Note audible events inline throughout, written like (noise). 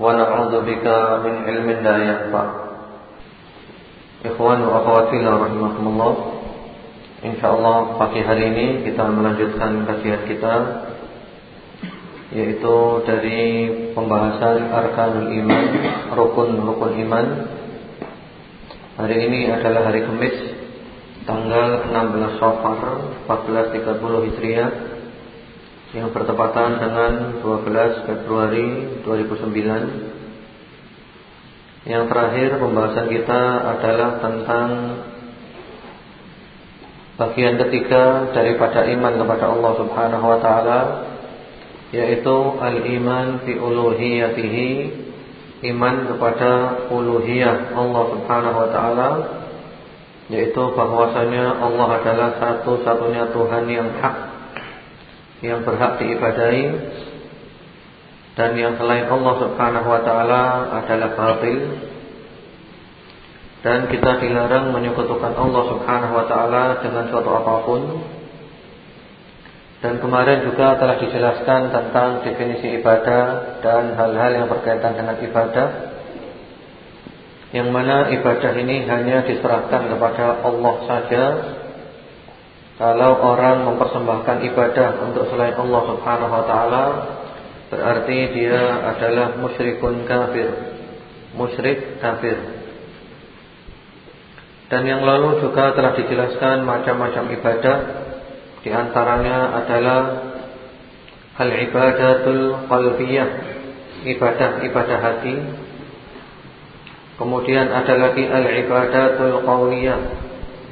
ونعوذ بك من علم لا ينفع Ikhwan wa akhwatillah rahimahumullah InsyaAllah pagi hari ini kita melanjutkan kajian kita Yaitu dari pembahasan Arkanul Iman Rukun-rukun Iman Hari ini adalah hari Kamis Tanggal 16 Safar 1430 Hijriah yang bertepatan dengan 12 Februari 2009. Yang terakhir pembahasan kita adalah tentang bagian ketiga daripada iman kepada Allah Subhanahu wa taala yaitu al-iman fi uluhiyatihi iman kepada uluhiyah Allah Subhanahu wa taala yaitu bahwasanya Allah adalah satu-satunya Tuhan yang hak yang berhak diibadahi dan yang selain Allah Subhanahu wa taala adalah batil dan kita dilarang menyekutukan Allah Subhanahu wa taala dengan suatu apa pun. Dan kemarin juga telah dijelaskan tentang definisi ibadah dan hal-hal yang berkaitan dengan ibadah. Yang mana ibadah ini hanya diserahkan kepada Allah saja kalau orang mempersembahkan ibadah untuk selain Allah Subhanahu wa taala berarti dia adalah musyrikun kafir. Musyrik kafir. Dan yang lalu juga telah dijelaskan macam-macam ibadah di antaranya adalah hal ibadatul qalbiyah, ibadah-ibadah hati. Kemudian ada lagi al ibadatul qauliyah,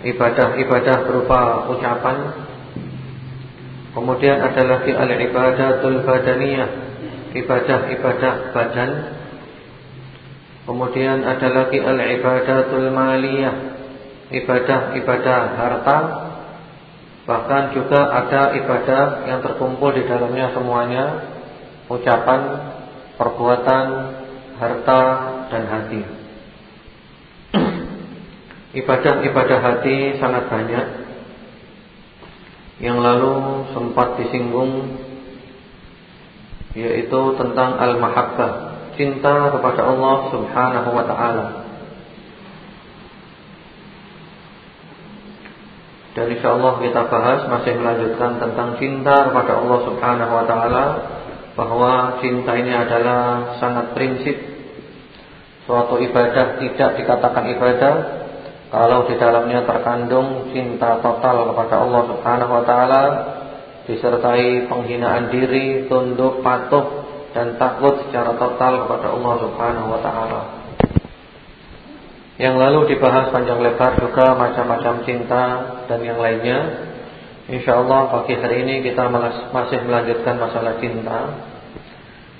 ibadah-ibadah berupa ucapan. Kemudian ada lagi al-ibadatul badaniyah, ibadah-ibadah badan. Kemudian ada lagi al-ibadatul maliyah, ibadah-ibadah harta. Bahkan juga ada ibadah yang terkumpul di dalamnya semuanya, ucapan, perbuatan, harta dan hati. Ibadah-ibadah hati sangat banyak. Yang lalu sempat disinggung Yaitu tentang al-mahabbah Cinta kepada Allah subhanahu wa ta'ala. Dan insya Allah kita bahas Masih melanjutkan tentang cinta kepada Allah subhanahu wa ta'ala Bahwa cinta ini adalah sangat prinsip. Suatu ibadah tidak dikatakan ibadah kalau di dalamnya terkandung cinta total kepada Allah Subhanahu wa taala disertai penghinaan diri, tunduk patuh dan takut secara total kepada Allah Subhanahu wa taala. Yang lalu dibahas panjang lebar juga macam-macam cinta dan yang lainnya. Insyaallah pagi hari ini kita masih melanjutkan masalah cinta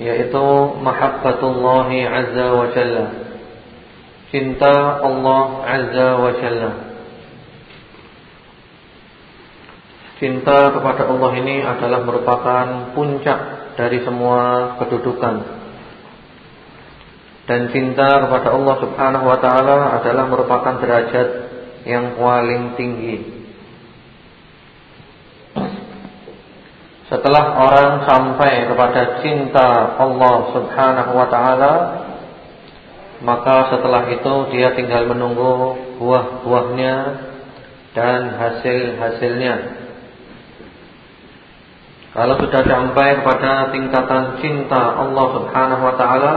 yaitu mahabbatullahi azza wa jalla cinta Allah Azza wa Jalla. Cinta kepada Allah ini adalah merupakan puncak dari semua kedudukan. Dan cinta kepada Allah Subhanahu wa taala adalah merupakan derajat yang paling tinggi. Setelah orang sampai kepada cinta Allah Subhanahu wa taala, maka setelah itu dia tinggal menunggu buah-buahnya dan hasil-hasilnya. Kalau sudah sampai kepada tingkatan cinta Allah Subhanahu wa taala,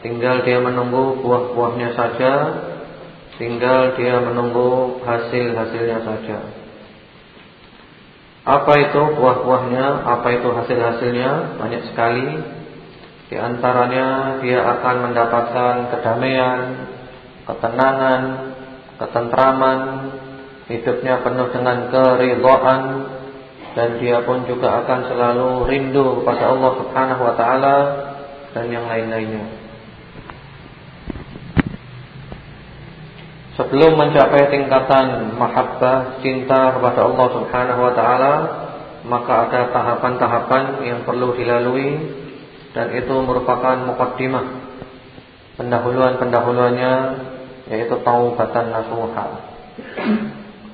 Tinggal dia menunggu buah-buahnya saja Tinggal dia menunggu hasil-hasilnya saja. Apa itu buah-buahnya? Apa itu hasil-hasilnya? Banyak sekali Di antaranya dia akan mendapatkan kedamaian Ketenangan Ketentraman Hidupnya penuh dengan keridhaan Dan dia pun juga akan selalu rindu kepada Allah subhanahu wa ta'ala Dan yang lain-lainnya. Sebelum mencapai tingkatan mahabbah cinta kepada Allah Subhanahu wa taala, maka ada tahapan-tahapan yang perlu dilalui dan itu merupakan mukaddimah. Pendahuluan-pendahuluannya yaitu taubatan nasuha.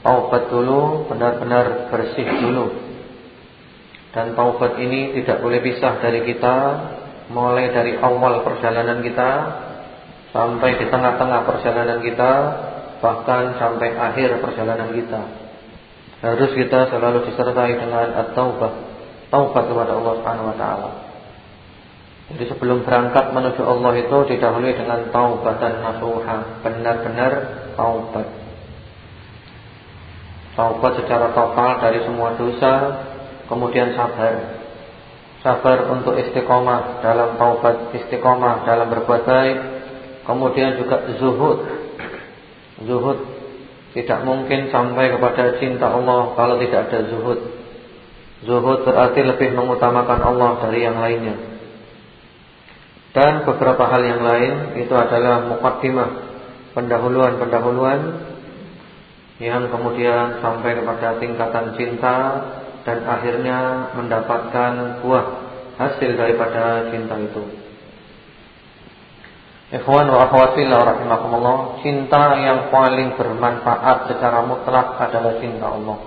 Taubat dulu, benar-benar bersih dulu. Dan taubat ini tidak boleh pisah dari kita mulai dari awal perjalanan kita sampai di tengah-tengah perjalanan kita bahkan sampai akhir perjalanan kita. Harus kita selalu disertai dengan at-taubah, taubat kepada Allah Subhanahu wa taala. Jadi sebelum berangkat menuju Allah itu didahului dengan taubat dan nasuha, benar-benar taubat. Taubat secara total dari semua dosa, kemudian sabar. Sabar untuk istiqomah dalam taubat, istiqomah dalam berbuat baik, kemudian juga zuhud Zuhud tidak mungkin sampai kepada cinta Allah kalau tidak ada zuhud. Zuhud berarti lebih mengutamakan Allah dari yang lainnya. Dan beberapa hal yang lain itu adalah mukaddimah, pendahuluan-pendahuluan yang kemudian sampai kepada tingkatan cinta dan akhirnya mendapatkan buah hasil daripada cinta itu. Ikhwan wa akhwati rahimakumullah, cinta yang paling bermanfaat secara mutlak adalah cinta Allah.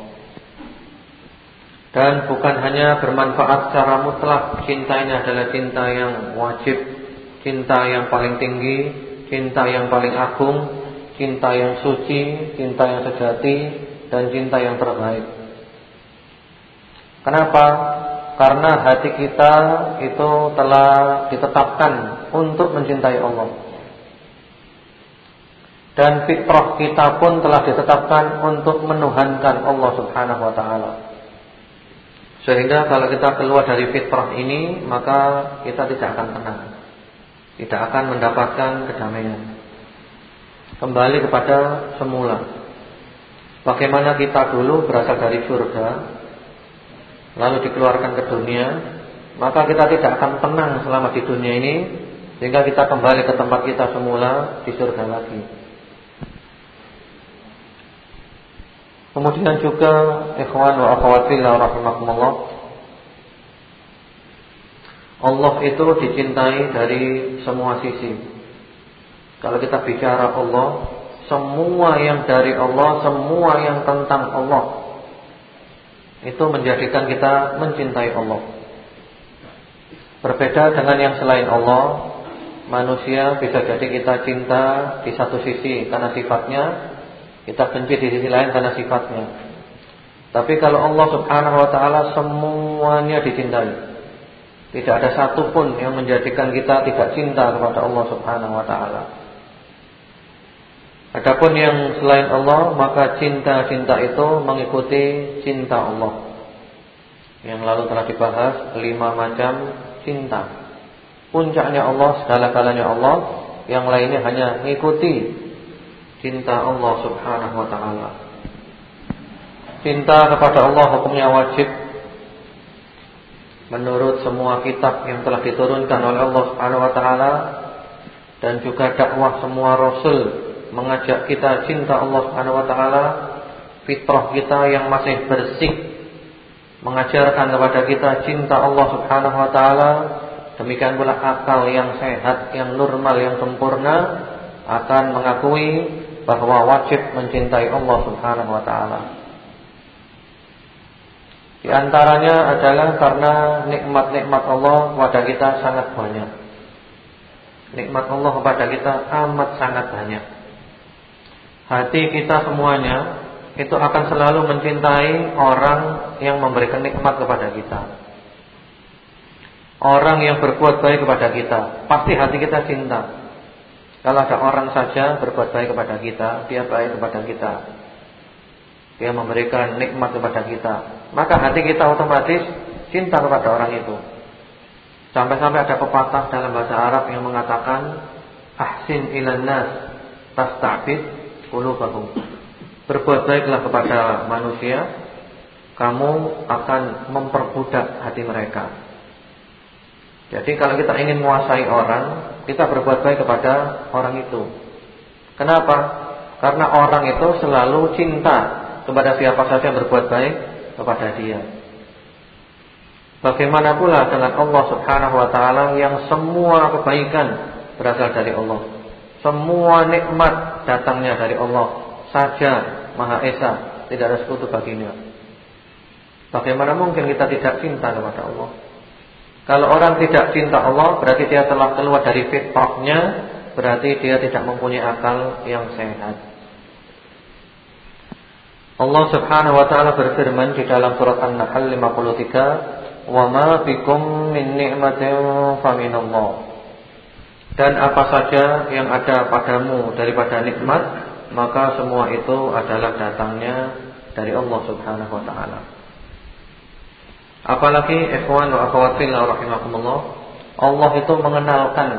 Dan bukan hanya bermanfaat secara mutlak, cinta ini adalah cinta yang wajib, cinta yang paling tinggi, cinta yang paling agung, cinta yang suci, cinta yang sejati, dan cinta yang terbaik. Kenapa? Karena hati kita itu telah ditetapkan untuk mencintai Allah. Dan fitrah kita pun telah ditetapkan untuk menuhankan Allah Subhanahu wa taala. Sehingga kalau kita keluar dari fitrah ini, maka kita tidak akan tenang. Tidak akan mendapatkan kedamaian. Kembali kepada semula. Bagaimana kita dulu berasal dari surga lalu dikeluarkan ke dunia, maka kita tidak akan tenang selama di dunia ini sehingga kita kembali ke tempat kita semula di surga lagi. Kemudian juga ikhwan wa akhwat fillah rahimakumullah Allah itu dicintai dari semua sisi. Kalau kita bicara Allah, semua yang dari Allah, semua yang tentang Allah itu menjadikan kita mencintai Allah. Berbeda dengan yang selain Allah, manusia bisa jadi kita cinta di satu sisi karena sifatnya, kita benci di sisi lain karena sifatnya. Tapi kalau Allah Subhanahu wa taala semuanya dicintai. Tidak ada satupun yang menjadikan kita tidak cinta kepada Allah Subhanahu wa taala. Adapun yang selain Allah maka cinta-cinta itu mengikuti cinta Allah. Yang lalu telah dibahas lima macam cinta. Puncaknya Allah, segala-galanya Allah, yang lainnya hanya mengikuti cinta Allah Subhanahu wa taala. Cinta kepada Allah hukumnya wajib menurut semua kitab yang telah diturunkan oleh Allah Subhanahu wa taala dan juga dakwah semua rasul mengajak kita cinta Allah Subhanahu wa taala, fitrah kita yang masih bersih mengajarkan kepada kita cinta Allah Subhanahu wa taala, demikian pula akal yang sehat, yang normal, yang sempurna akan mengakui bahwa wajib mencintai Allah Subhanahu wa taala. Di antaranya adalah karena nikmat-nikmat Allah kepada kita sangat banyak. Nikmat Allah kepada kita amat sangat banyak hati kita semuanya itu akan selalu mencintai orang yang memberikan nikmat kepada kita. Orang yang berbuat baik kepada kita, pasti hati kita cinta. Kalau ada orang saja berbuat baik kepada kita, dia baik kepada kita. Dia memberikan nikmat kepada kita, maka hati kita otomatis cinta kepada orang itu. Sampai-sampai ada pepatah dalam bahasa Arab yang mengatakan ahsin ilan nas tasta'bid qulubahum. Berbuat baiklah kepada manusia, kamu akan memperbudak hati mereka. Jadi kalau kita ingin menguasai orang, kita berbuat baik kepada orang itu. Kenapa? Karena orang itu selalu cinta kepada siapa saja yang berbuat baik kepada dia. Bagaimana pula dengan Allah Subhanahu wa taala yang semua kebaikan berasal dari Allah. Semua nikmat datangnya dari Allah saja, Maha Esa, tidak ada sekutu baginya. Bagaimana mungkin kita tidak cinta kepada Allah? Kalau orang tidak cinta Allah berarti dia telah keluar dari fitrahnya, berarti dia tidak mempunyai akal yang sehat. Allah Subhanahu wa taala berfirman di dalam surat An-Nahl 53, "Wa ma bikum min ni'matin faminallah." Dan apa saja yang ada padamu daripada nikmat, maka semua itu adalah datangnya dari Allah Subhanahu wa taala. Apalagi ikhwan wa akhwat fillah rahimakumullah, Allah itu mengenalkan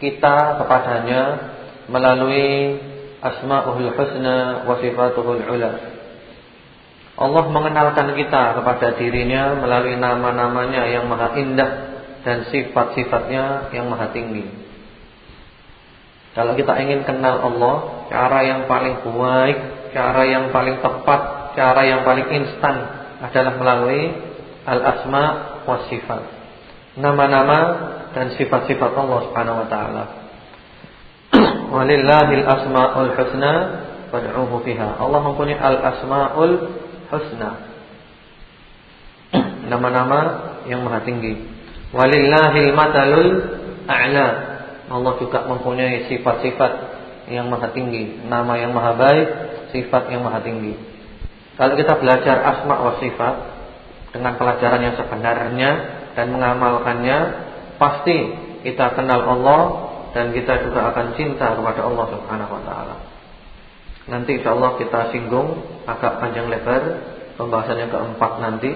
kita kepadanya melalui asma'ul husna wa sifatuhul ula. Allah mengenalkan kita kepada dirinya melalui nama-namanya yang maha indah dan sifat-sifatnya yang maha tinggi. Kalau kita ingin kenal Allah, cara yang paling baik, cara yang paling tepat, cara yang paling instan adalah melalui al-asma wa sifat. Nama-nama dan sifat-sifat Allah Subhanahu wa taala. Walillahil asmaul husna fad'uhu fiha. Allah mempunyai al-asmaul husna. Nama-nama yang maha tinggi. Walillahil matalul a'la. Allah juga mempunyai sifat-sifat yang maha tinggi, nama yang maha baik, sifat yang maha tinggi. Kalau kita belajar asma wa sifat dengan pelajaran yang sebenarnya dan mengamalkannya, pasti kita kenal Allah dan kita juga akan cinta kepada Allah Subhanahu wa taala. Nanti insyaallah kita singgung agak panjang lebar pembahasan yang keempat nanti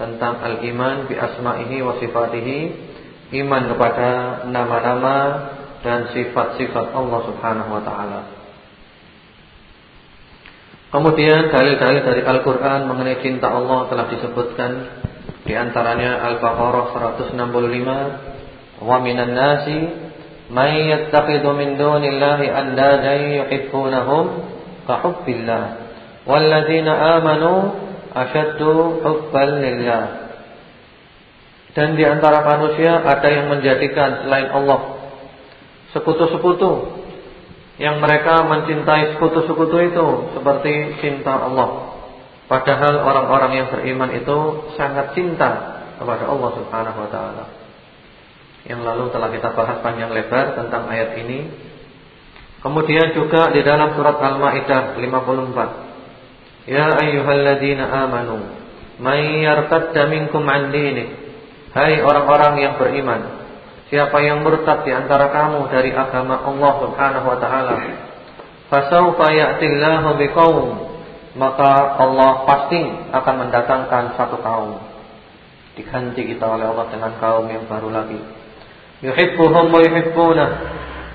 tentang al-iman bi asma'ihi wa sifatihi, iman kepada nama-nama dan sifat-sifat Allah Subhanahu wa taala. Kemudian dalil-dalil dari Al-Quran mengenai cinta Allah telah disebutkan Di antaranya Al-Baqarah 165 Wa minan nasi Man yattaqidu min dunillahi andadan yuhibbunahum Kahubbillah Walladina amanu Asyaddu hubban lillah Dan di antara manusia ada yang menjadikan selain Allah Sekutu-sekutu yang mereka mencintai sekutu-sekutu itu seperti cinta Allah. Padahal orang-orang yang beriman itu sangat cinta kepada Allah Subhanahu wa taala. Yang lalu telah kita bahas panjang lebar tentang ayat ini. Kemudian juga di dalam surat Al-Maidah 54. Ya ayyuhalladzina amanu, may yartadda minkum 'an Hai orang-orang yang beriman, Siapa yang murtad di antara kamu dari agama Allah Subhanahu wa taala, fasaufa ya'tillahu biqaum, maka Allah pasti akan mendatangkan satu kaum. Diganti kita oleh Allah dengan kaum yang baru lagi. Yuhibbuhum wa yuhibbunah.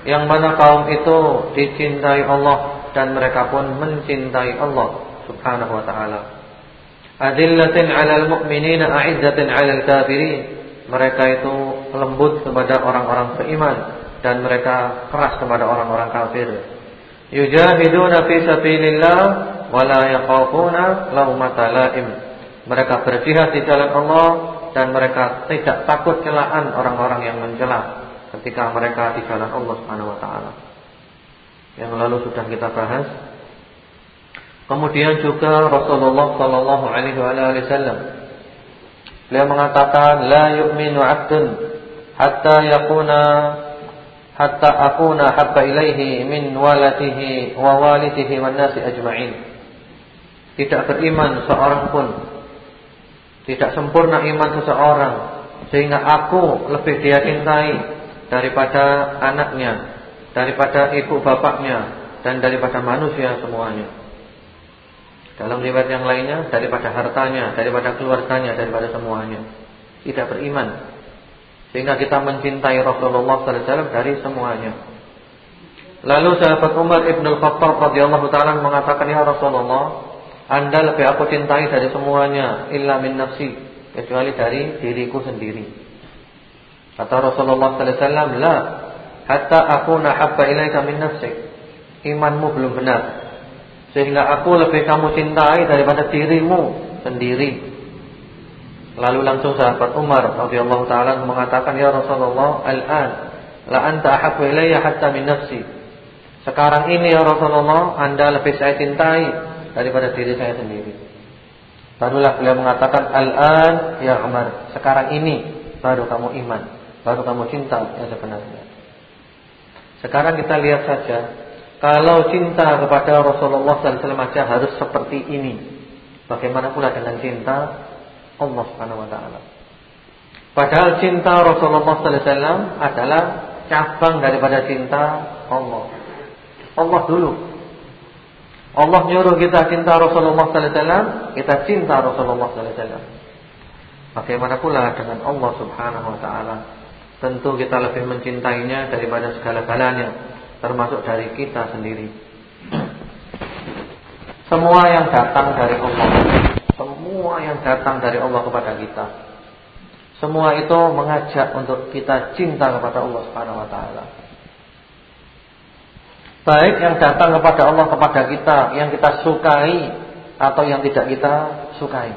Yang mana kaum itu dicintai Allah dan mereka pun mencintai Allah Subhanahu wa taala. Adillatin 'alal mu'minina a'izzatin 'alal kafirin mereka itu lembut kepada orang-orang beriman dan mereka keras kepada orang-orang kafir. Yujahiduna fi sabilillah wa la yakhafuna laumata laim. Mereka berjihad di jalan Allah dan mereka tidak takut celaan orang-orang yang mencela ketika mereka di jalan Allah Subhanahu wa taala. Yang lalu sudah kita bahas. Kemudian juga Rasulullah sallallahu alaihi wasallam Beliau mengatakan la yu'minu 'abdun hatta yakuna hatta akuna habba ilaihi min walatihi wa walidihi wan nasi ajma'in. Tidak beriman seorang pun tidak sempurna iman seseorang Sehingga aku lebih dia cintai daripada anaknya, daripada ibu bapaknya dan daripada manusia semuanya. Dalam riwayat yang lainnya daripada hartanya, daripada keluarganya, daripada semuanya. Tidak beriman. Sehingga kita mencintai Rasulullah wasallam dari semuanya. Lalu sahabat Umar Ibn Al-Khattab radhiyallahu taala mengatakan ya Rasulullah, Anda lebih aku cintai dari semuanya illa min nafsi, kecuali dari diriku sendiri. Kata Rasulullah sallallahu alaihi wasallam, "La, hatta akuna habba ilaika min nafsik." Imanmu belum benar. Sehingga aku lebih kamu cintai daripada dirimu sendiri. Lalu langsung sahabat Umar radhiyallahu taala mengatakan, "Ya Rasulullah, al-an la anta ahabbu ilayya hatta min nafsi." Sekarang ini ya Rasulullah Anda lebih saya cintai Daripada diri saya sendiri Barulah beliau mengatakan Al-an ya Umar Sekarang ini baru kamu iman Baru kamu cinta yang sebenarnya Sekarang kita lihat saja Kalau cinta kepada Rasulullah SAW saja harus seperti ini Bagaimana pula dengan cinta Allah Subhanahu Wa Taala. Padahal cinta Rasulullah SAW adalah cabang daripada cinta Allah. Allah dulu. Allah nyuruh kita cinta Rasulullah sallallahu alaihi wasallam, kita cinta Rasulullah sallallahu alaihi wasallam. Bagaimana pula dengan Allah Subhanahu wa taala? Tentu kita lebih mencintainya daripada segala-galanya, termasuk dari kita sendiri. Semua yang datang dari Allah, semua yang datang dari Allah kepada kita, semua itu mengajak untuk kita cinta kepada Allah Subhanahu wa taala. Baik yang datang kepada Allah kepada kita Yang kita sukai Atau yang tidak kita sukai.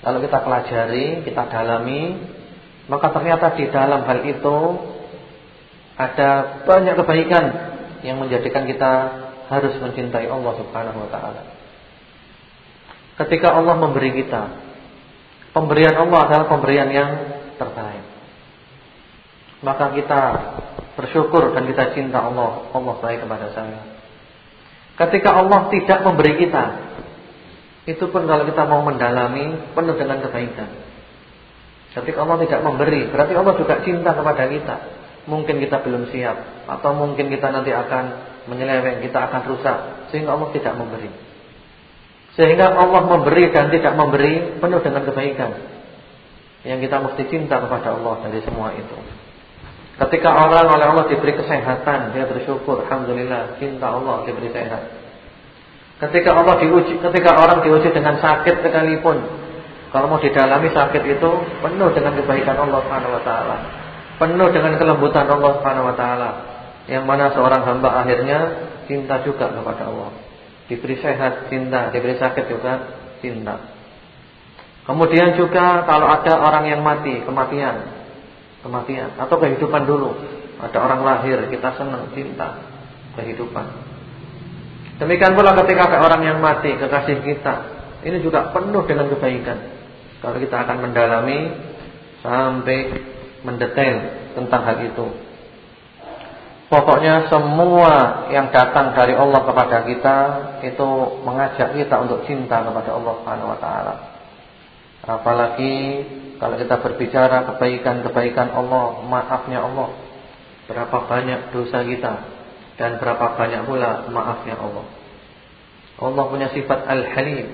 Lalu kita pelajari Kita dalami Maka ternyata di dalam hal itu Ada banyak kebaikan Yang menjadikan kita Harus mencintai Allah subhanahu wa ta'ala. Ketika Allah memberi kita Pemberian Allah adalah pemberian yang terbaik. Maka kita bersyukur dan kita cinta Allah, Allah baik kepada saya. Ketika Allah tidak memberi kita, itu pun kalau kita mau mendalami penuh dengan kebaikan. Ketika Allah tidak memberi, berarti Allah juga cinta kepada kita. Mungkin kita belum siap atau mungkin kita nanti akan menyeleweng, kita akan rusak sehingga Allah tidak memberi. Sehingga Allah memberi dan tidak memberi penuh dengan kebaikan. Yang kita mesti cinta kepada Allah dari semua itu. Ketika orang oleh Allah diberi kesehatan, dia bersyukur, alhamdulillah, cinta Allah diberi sehat. Ketika Allah diuji, ketika orang diuji dengan sakit sekalipun, kalau mau didalami sakit itu penuh dengan kebaikan Allah Subhanahu wa taala. Penuh dengan kelembutan Allah Subhanahu wa taala. Yang mana seorang hamba akhirnya cinta juga kepada Allah. Diberi sehat cinta, diberi sakit juga cinta. Kemudian juga kalau ada orang yang mati, kematian, kematian atau kehidupan dulu. Ada orang lahir, kita senang, cinta kehidupan. Demikian pula ketika ada orang yang mati, kekasih kita, ini juga penuh dengan kebaikan. Kalau kita akan mendalami sampai mendetail tentang hal itu. Pokoknya semua yang datang dari Allah kepada kita itu mengajak kita untuk cinta kepada Allah Subhanahu wa taala. Apalagi kalau kita berbicara kebaikan-kebaikan Allah, maafnya Allah. Berapa banyak dosa kita dan berapa banyak pula maafnya Allah. Allah punya sifat Al-Halim.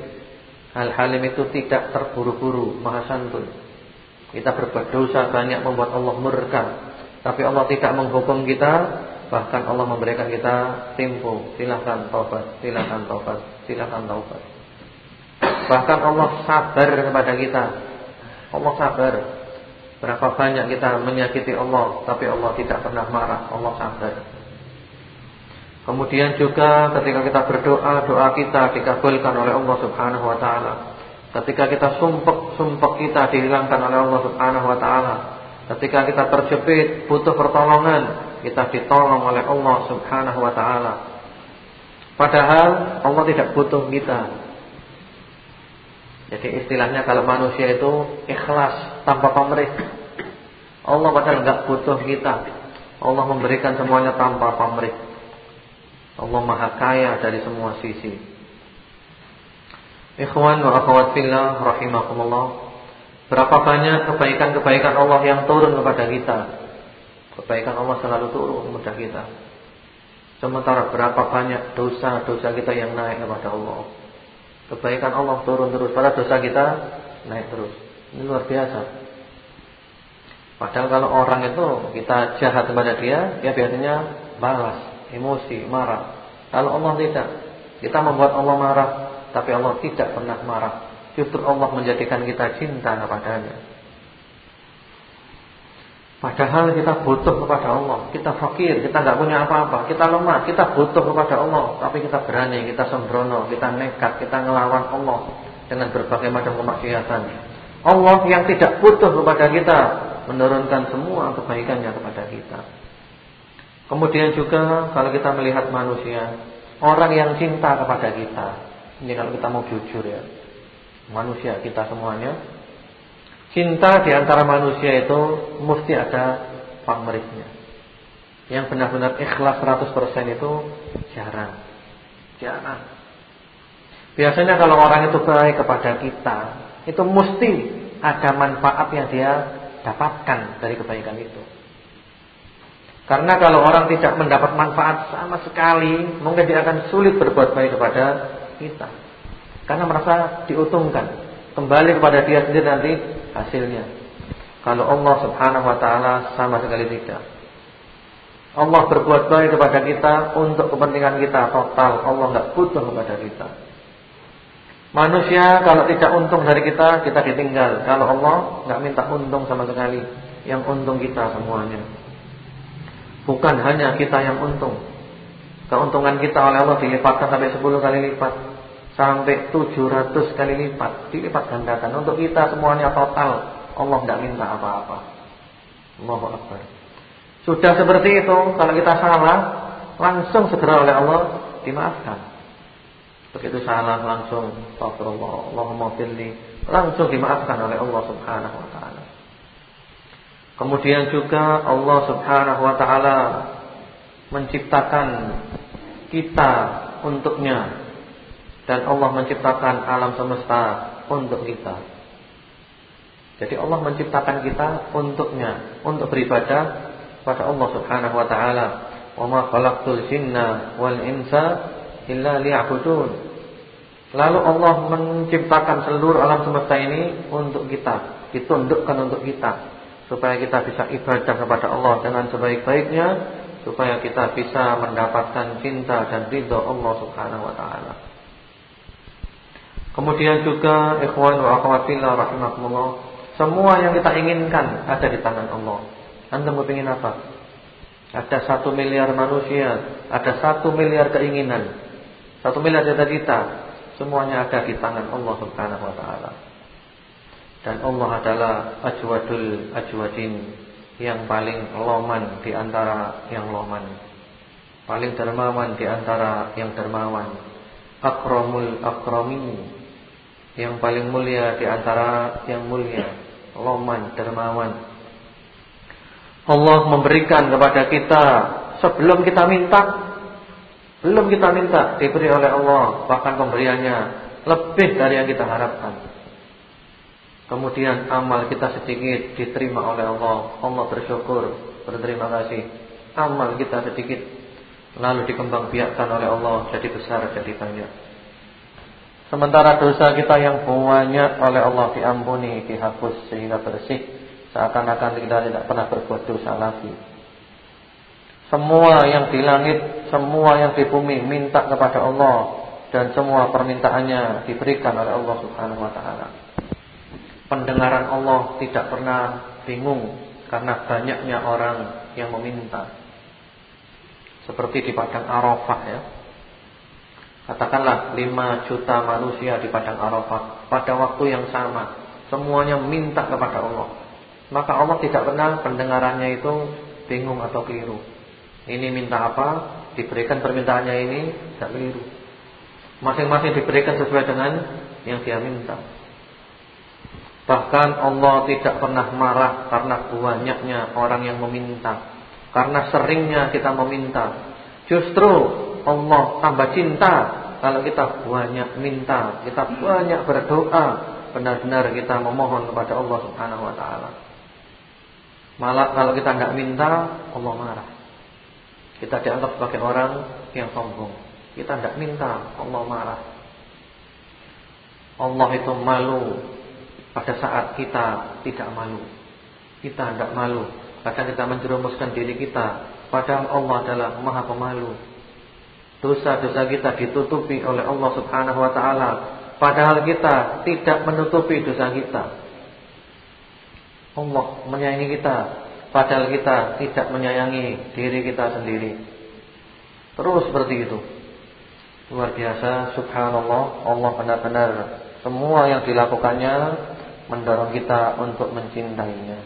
Al-Halim itu tidak terburu-buru, maha santun. Kita berbuat dosa banyak membuat Allah murka, tapi Allah tidak menghukum kita, bahkan Allah memberikan kita tempo. Silakan taubat, silakan taubat, silakan taubat. Bahkan Allah sabar kepada kita Allah sabar. Berapa banyak kita menyakiti Allah, tapi Allah tidak pernah marah. Allah sabar. Kemudian juga ketika kita berdoa, doa kita dikabulkan oleh Allah Subhanahu wa taala. Ketika kita sumpek-sumpek kita dihilangkan oleh Allah Subhanahu wa taala. Ketika kita terjepit butuh pertolongan, kita ditolong oleh Allah Subhanahu wa taala. Padahal Allah tidak butuh kita, jadi istilahnya kalau manusia itu ikhlas tanpa pamrih. Allah padahal enggak butuh kita. Allah memberikan semuanya tanpa pamrih. Allah Maha Kaya dari semua sisi. Ikhwan wa akhwat fillah rahimakumullah. Berapa banyak kebaikan-kebaikan Allah yang turun kepada kita. Kebaikan Allah selalu turun kepada kita. Sementara berapa banyak dosa-dosa kita yang naik kepada Allah. Kebaikan Allah turun terus, pada dosa kita naik terus. Ini luar biasa. Padahal kalau orang itu kita jahat kepada dia, dia biasanya balas, emosi, marah. Kalau Allah tidak, kita membuat Allah marah, tapi Allah tidak pernah marah. Justru Allah menjadikan kita cinta kepadanya. Padahal kita butuh kepada Allah. Kita fakir, kita nggak punya apa-apa. Kita lemah, kita butuh kepada Allah. Tapi kita berani, kita sembrono, kita nekat, kita ngelawan Allah dengan berbagai macam kemaksiatan. Allah yang tidak butuh kepada kita menurunkan semua kebaikannya kepada kita. Kemudian juga kalau kita melihat manusia, orang yang cinta kepada kita. Ini kalau kita mau jujur ya manusia kita semuanya. Cinta di antara manusia itu mesti ada pamrihnya. Yang benar-benar ikhlas 100% itu jarang. Jarang. Biasanya kalau orang itu baik kepada kita, itu mesti ada manfaat yang dia dapatkan dari kebaikan itu. Karena kalau orang tidak mendapat manfaat sama sekali, mungkin dia akan sulit berbuat baik kepada kita. Karena merasa diuntungkan. Kembali kepada dia sendiri nanti hasilnya. Kalau Allah Subhanahu wa taala sama sekali tidak. Allah berbuat baik kepada kita untuk kepentingan kita total. Allah nggak butuh kepada kita. Manusia kalau tidak untung dari kita, kita ditinggal. Kalau Allah nggak minta untung sama sekali, yang untung kita semuanya. Bukan hanya kita yang untung. Keuntungan kita oleh Allah dilipatkan sampai 10 kali lipat sampai 700 kali lipat. Dilipat gandakan. Untuk kita semuanya total Allah tidak minta apa-apa. Allahu Akbar. Sudah seperti itu. Kalau kita salah langsung segera oleh Allah dimaafkan. Begitu salah langsung astagfirullah Allahumma firli langsung dimaafkan oleh Allah Subhanahu wa taala. Kemudian juga Allah Subhanahu wa taala menciptakan kita untuknya dan Allah menciptakan alam semesta untuk kita. Jadi Allah menciptakan kita untuknya, untuk beribadah pada Allah Subhanahu wa taala. Wa ma khalaqtul jinna wal insa illa liya'budun. Lalu Allah menciptakan seluruh alam semesta ini untuk kita, ditundukkan untuk kita supaya kita bisa ibadah kepada Allah dengan sebaik-baiknya, supaya kita bisa mendapatkan cinta dan ridha Allah Subhanahu wa taala. Kemudian juga ikhwan wa akhwat fillah rahimakumullah, semua yang kita inginkan ada di tangan Allah. Anda mau ingin apa? Ada satu miliar manusia, ada satu miliar keinginan, satu miliar cita-cita, semuanya ada di tangan Allah Subhanahu wa taala. Dan Allah adalah ajwadul ajwadin yang paling loman di antara yang loman. Paling dermawan di antara yang dermawan. Akramul akramin yang paling mulia di antara yang mulia, loman, dermawan. Allah memberikan kepada kita sebelum kita minta, belum kita minta diberi oleh Allah, bahkan pemberiannya lebih dari yang kita harapkan. Kemudian amal kita sedikit diterima oleh Allah, Allah bersyukur, berterima kasih. Amal kita sedikit lalu dikembangbiakkan oleh Allah jadi besar, jadi banyak. Sementara dosa kita yang banyak oleh Allah diampuni, dihapus sehingga bersih, seakan-akan kita tidak pernah berbuat dosa lagi. Semua yang di langit, semua yang di bumi minta kepada Allah dan semua permintaannya diberikan oleh Allah Subhanahu wa taala. Pendengaran Allah tidak pernah bingung karena banyaknya orang yang meminta. Seperti di padang Arafah ya. Katakanlah 5 juta manusia di padang Arafah pada waktu yang sama, semuanya minta kepada Allah. Maka Allah tidak pernah pendengarannya itu bingung atau keliru. Ini minta apa, diberikan permintaannya ini tidak keliru. Masing-masing diberikan sesuai dengan yang dia minta. Bahkan Allah tidak pernah marah karena banyaknya orang yang meminta. Karena seringnya kita meminta. Justru Allah tambah cinta kalau kita banyak minta, kita banyak berdoa, benar-benar kita memohon kepada Allah Subhanahu wa taala. Malah kalau kita tidak minta, Allah marah. Kita dianggap sebagai orang yang sombong. Kita tidak minta, Allah marah. Allah itu malu pada saat kita tidak malu. Kita tidak malu. Kadang kita menjerumuskan diri kita. Padahal Allah adalah maha pemalu. Dosa-dosa kita ditutupi oleh Allah subhanahu wa ta'ala. Padahal kita tidak menutupi dosa kita. Allah menyayangi kita. Padahal kita tidak menyayangi diri kita sendiri. Terus seperti itu. Luar biasa, subhanallah. Allah benar-benar semua yang dilakukannya mendorong kita untuk mencintainya.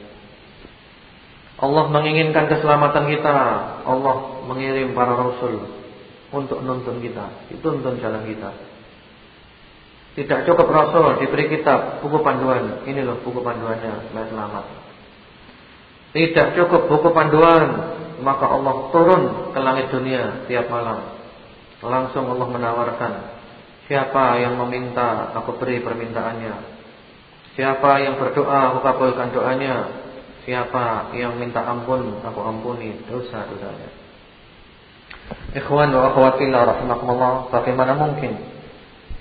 Allah menginginkan keselamatan kita. Allah mengirim para rasul untuk nuntun kita, dituntun jalan kita. Tidak cukup rasul diberi kitab, buku panduan. Ini loh buku panduannya supaya selamat. Tidak cukup buku panduan, maka Allah turun ke langit dunia tiap malam. Langsung Allah menawarkan, siapa yang meminta aku beri permintaannya. Siapa yang berdoa aku kabulkan doanya Siapa yang minta ampun aku ampuni dosa-dosanya Ikhwan wa akhwati la rahimakumullah Bagaimana mungkin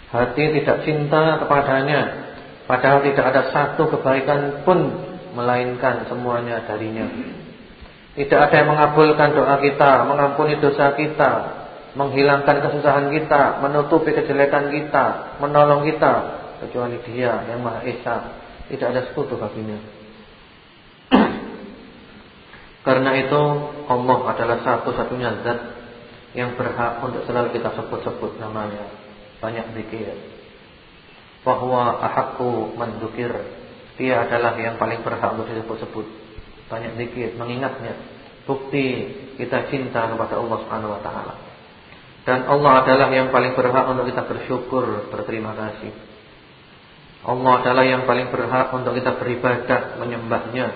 Hati tidak cinta kepadanya Padahal tidak ada satu kebaikan pun Melainkan semuanya darinya Tidak ada yang mengabulkan doa kita Mengampuni dosa kita Menghilangkan kesusahan kita Menutupi kejelekan kita Menolong kita kecuali Dia yang Maha Esa, tidak ada sekutu baginya. (clears throat) Karena itu Allah adalah satu-satunya zat yang berhak untuk selalu kita sebut-sebut namanya. Banyak zikir. Bahwa ahakku mendukir. Dia adalah yang paling berhak untuk disebut-sebut. Banyak zikir, mengingatnya. Bukti kita cinta kepada Allah Subhanahu wa taala. Dan Allah adalah yang paling berhak untuk kita bersyukur, berterima kasih. Allah adalah yang paling berhak untuk kita beribadah, menyembahnya,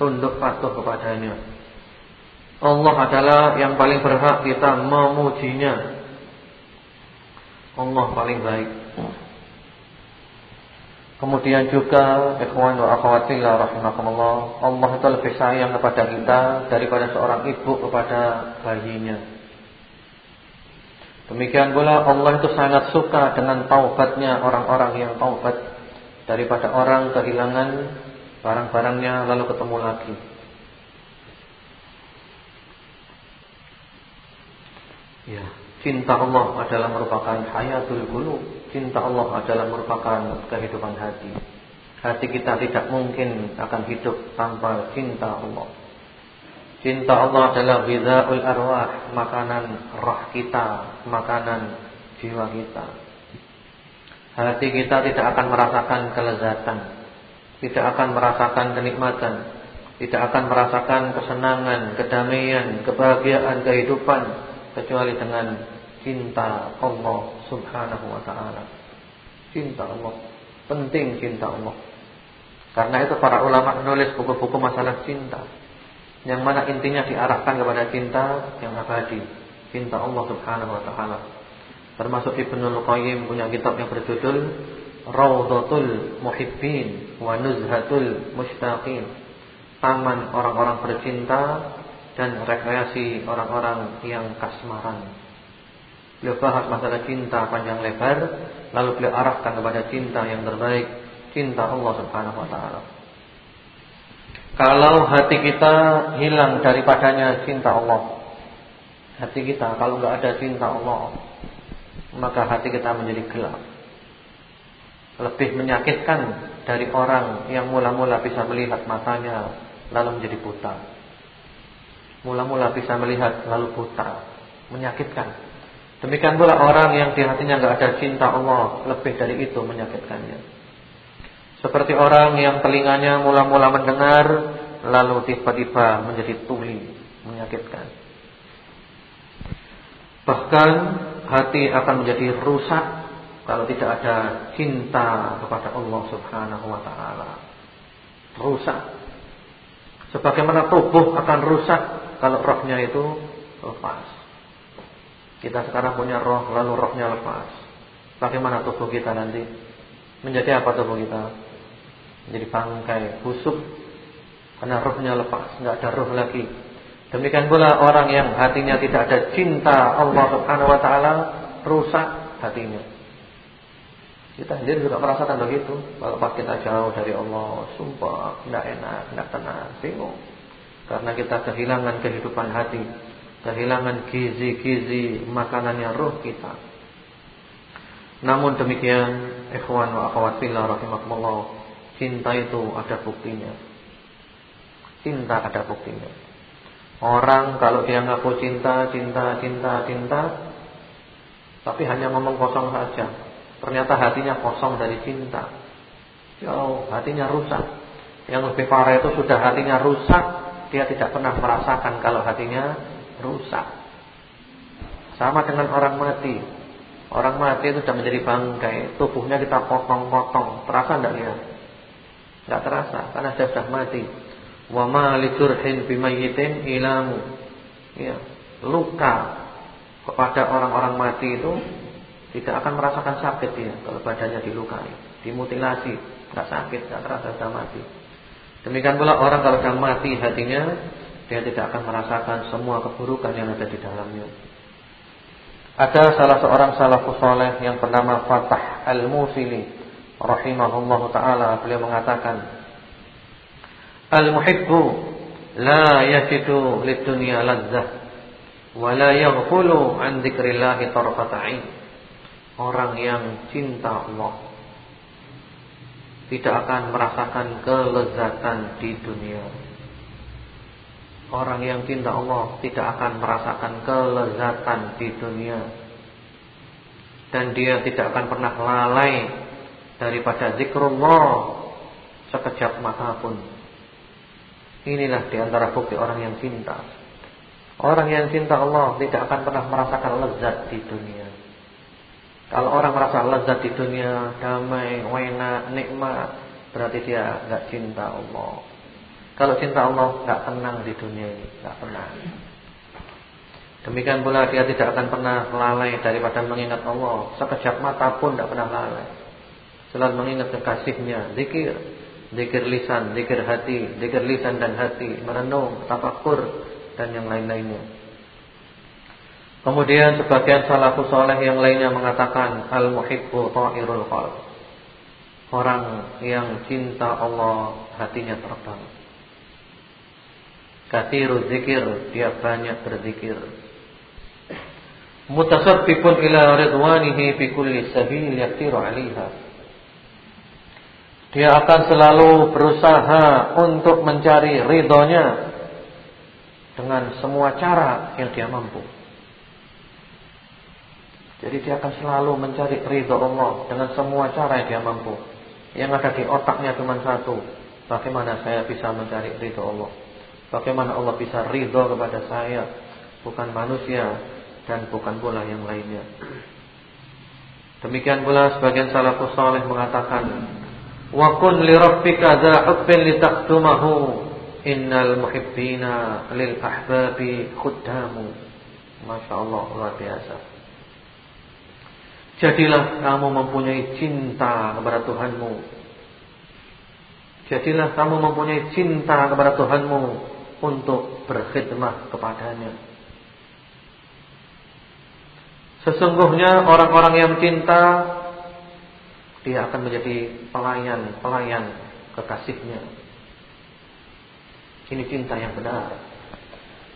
tunduk patuh kepadanya. Allah adalah yang paling berhak kita memujinya. Allah paling baik. Kemudian juga ikhwan wa akhwati la rahimakumullah, Allah itu lebih sayang kepada kita daripada seorang ibu kepada bayinya. Demikian pula Allah itu sangat suka dengan taubatnya orang-orang yang taubat daripada orang kehilangan barang-barangnya lalu ketemu lagi. Ya, cinta Allah adalah merupakan hayatul qulub. Cinta Allah adalah merupakan kehidupan hati. Hati kita tidak mungkin akan hidup tanpa cinta Allah. Cinta Allah adalah bidaul arwah, makanan roh kita, makanan jiwa kita. Hati kita tidak akan merasakan kelezatan Tidak akan merasakan kenikmatan Tidak akan merasakan kesenangan, kedamaian, kebahagiaan, kehidupan Kecuali dengan cinta Allah subhanahu wa ta'ala. Cinta Allah Penting cinta Allah. Karena itu para ulama menulis buku-buku masalah cinta Yang mana intinya diarahkan kepada cinta yang abadi Cinta Allah subhanahu wa ta'ala. Termasuk Ibnu Qayyim punya kitab yang berjudul Rawdatul Muhibbin wa Nuzhatul Mushtaqin. Taman orang-orang bercinta dan rekreasi orang-orang yang kasmaran. Beliau bahas masalah cinta panjang lebar, lalu beliau arahkan kepada cinta yang terbaik, cinta Allah Subhanahu wa taala. Kalau hati kita hilang daripadanya cinta Allah, hati kita kalau nggak ada cinta Allah, maka hati kita menjadi gelap. Lebih menyakitkan dari orang yang mula-mula bisa melihat matanya lalu menjadi buta. Mula-mula bisa melihat lalu buta, menyakitkan. Demikian pula orang yang di hatinya enggak ada cinta Allah, lebih dari itu menyakitkannya. Seperti orang yang telinganya mula-mula mendengar lalu tiba-tiba menjadi tuli, menyakitkan. Bahkan hati akan menjadi rusak kalau tidak ada cinta kepada Allah Subhanahu wa taala. Rusak. Sebagaimana tubuh akan rusak kalau rohnya itu lepas. Kita sekarang punya roh lalu rohnya lepas. Bagaimana tubuh kita nanti? menjadi apa tubuh kita? Menjadi bangkai, busuk karena rohnya lepas, nggak ada roh lagi. Demikian pula orang yang hatinya tidak ada cinta Allah Subhanahu wa taala, rusak hatinya. Kita sendiri juga merasakan begitu. Kalau pas kita jauh dari Allah, sumpah tidak enak, tidak tenang, bingung. Karena kita kehilangan kehidupan hati, kehilangan gizi-gizi makanannya roh kita. Namun demikian, ikhwan wa akhwat fillah rahimakumullah, cinta itu ada buktinya. Cinta ada buktinya. Orang kalau dia ngaku cinta, cinta, cinta, cinta Tapi hanya ngomong kosong saja Ternyata hatinya kosong dari cinta Jauh, hatinya rusak Yang lebih parah itu sudah hatinya rusak Dia tidak pernah merasakan kalau hatinya rusak. Sama dengan orang mati. Orang mati itu sudah menjadi bangkai. Tubuhnya kita potong-potong. Terasa tidak dia? Tidak terasa, karena dia sudah mati. Wa ma liturhin bimayyitin ilamu. Ya, luka kepada orang-orang mati itu tidak akan merasakan sakit dia kalau badannya dilukai, dimutilasi, enggak sakit, enggak terasa sudah mati. Demikian pula orang kalau sudah mati hatinya dia tidak akan merasakan semua keburukan yang ada di dalamnya. Ada salah seorang salafus saleh yang bernama Fatah Al-Musili rahimahullahu taala. Beliau mengatakan Al-muhibbu la yajidu lid-dunya ladzah wa la yaghfulu an dzikrillah tarfat Orang yang cinta Allah tidak akan merasakan kelezatan di dunia. Orang yang cinta Allah tidak akan merasakan kelezatan di dunia. Dan dia tidak akan pernah lalai daripada zikrullah sekejap mata pun. Inilah di antara bukti orang yang cinta. Orang yang cinta Allah tidak akan pernah merasakan lezat di dunia. Kalau orang merasa lezat di dunia, damai, enak, nikmat, berarti dia enggak cinta Allah. Kalau cinta Allah enggak tenang di dunia ini, enggak pernah. Demikian pula dia tidak akan pernah lalai daripada mengingat Allah. Sekejap mata pun tidak pernah lalai. Selalu mengingat kekasihnya, zikir, Zikir lisan, zikir hati, zikir lisan dan hati, merenung, tafakur dan yang lain-lainnya. Kemudian sebagian salafus soleh yang lainnya mengatakan al-muhibbu ta'irul qalb. Orang yang cinta Allah hatinya terbang. Kathiru zikir, dia banyak berzikir. Mutasabbibun ila ridwanihi fi kulli sabil yaktiru 'alaiha. Dia akan selalu berusaha untuk mencari ridhonya dengan semua cara yang dia mampu. Jadi dia akan selalu mencari ridho Allah dengan semua cara yang dia mampu. Yang ada di otaknya cuma satu. Bagaimana saya bisa mencari ridho Allah? Bagaimana Allah bisa ridho kepada saya? Bukan manusia dan bukan pula yang lainnya. Demikian pula sebagian salafus saleh mengatakan Wa kun li rabbika dha hubbin litakhtumahu innal muhibbina lil ahbabi khuddamu. Masya Allah luar biasa. Jadilah kamu mempunyai cinta kepada Tuhanmu. Jadilah kamu mempunyai cinta kepada Tuhanmu untuk berkhidmah kepadanya. Sesungguhnya orang-orang yang cinta dia akan menjadi pelayan-pelayan kekasihnya. Ini cinta yang benar.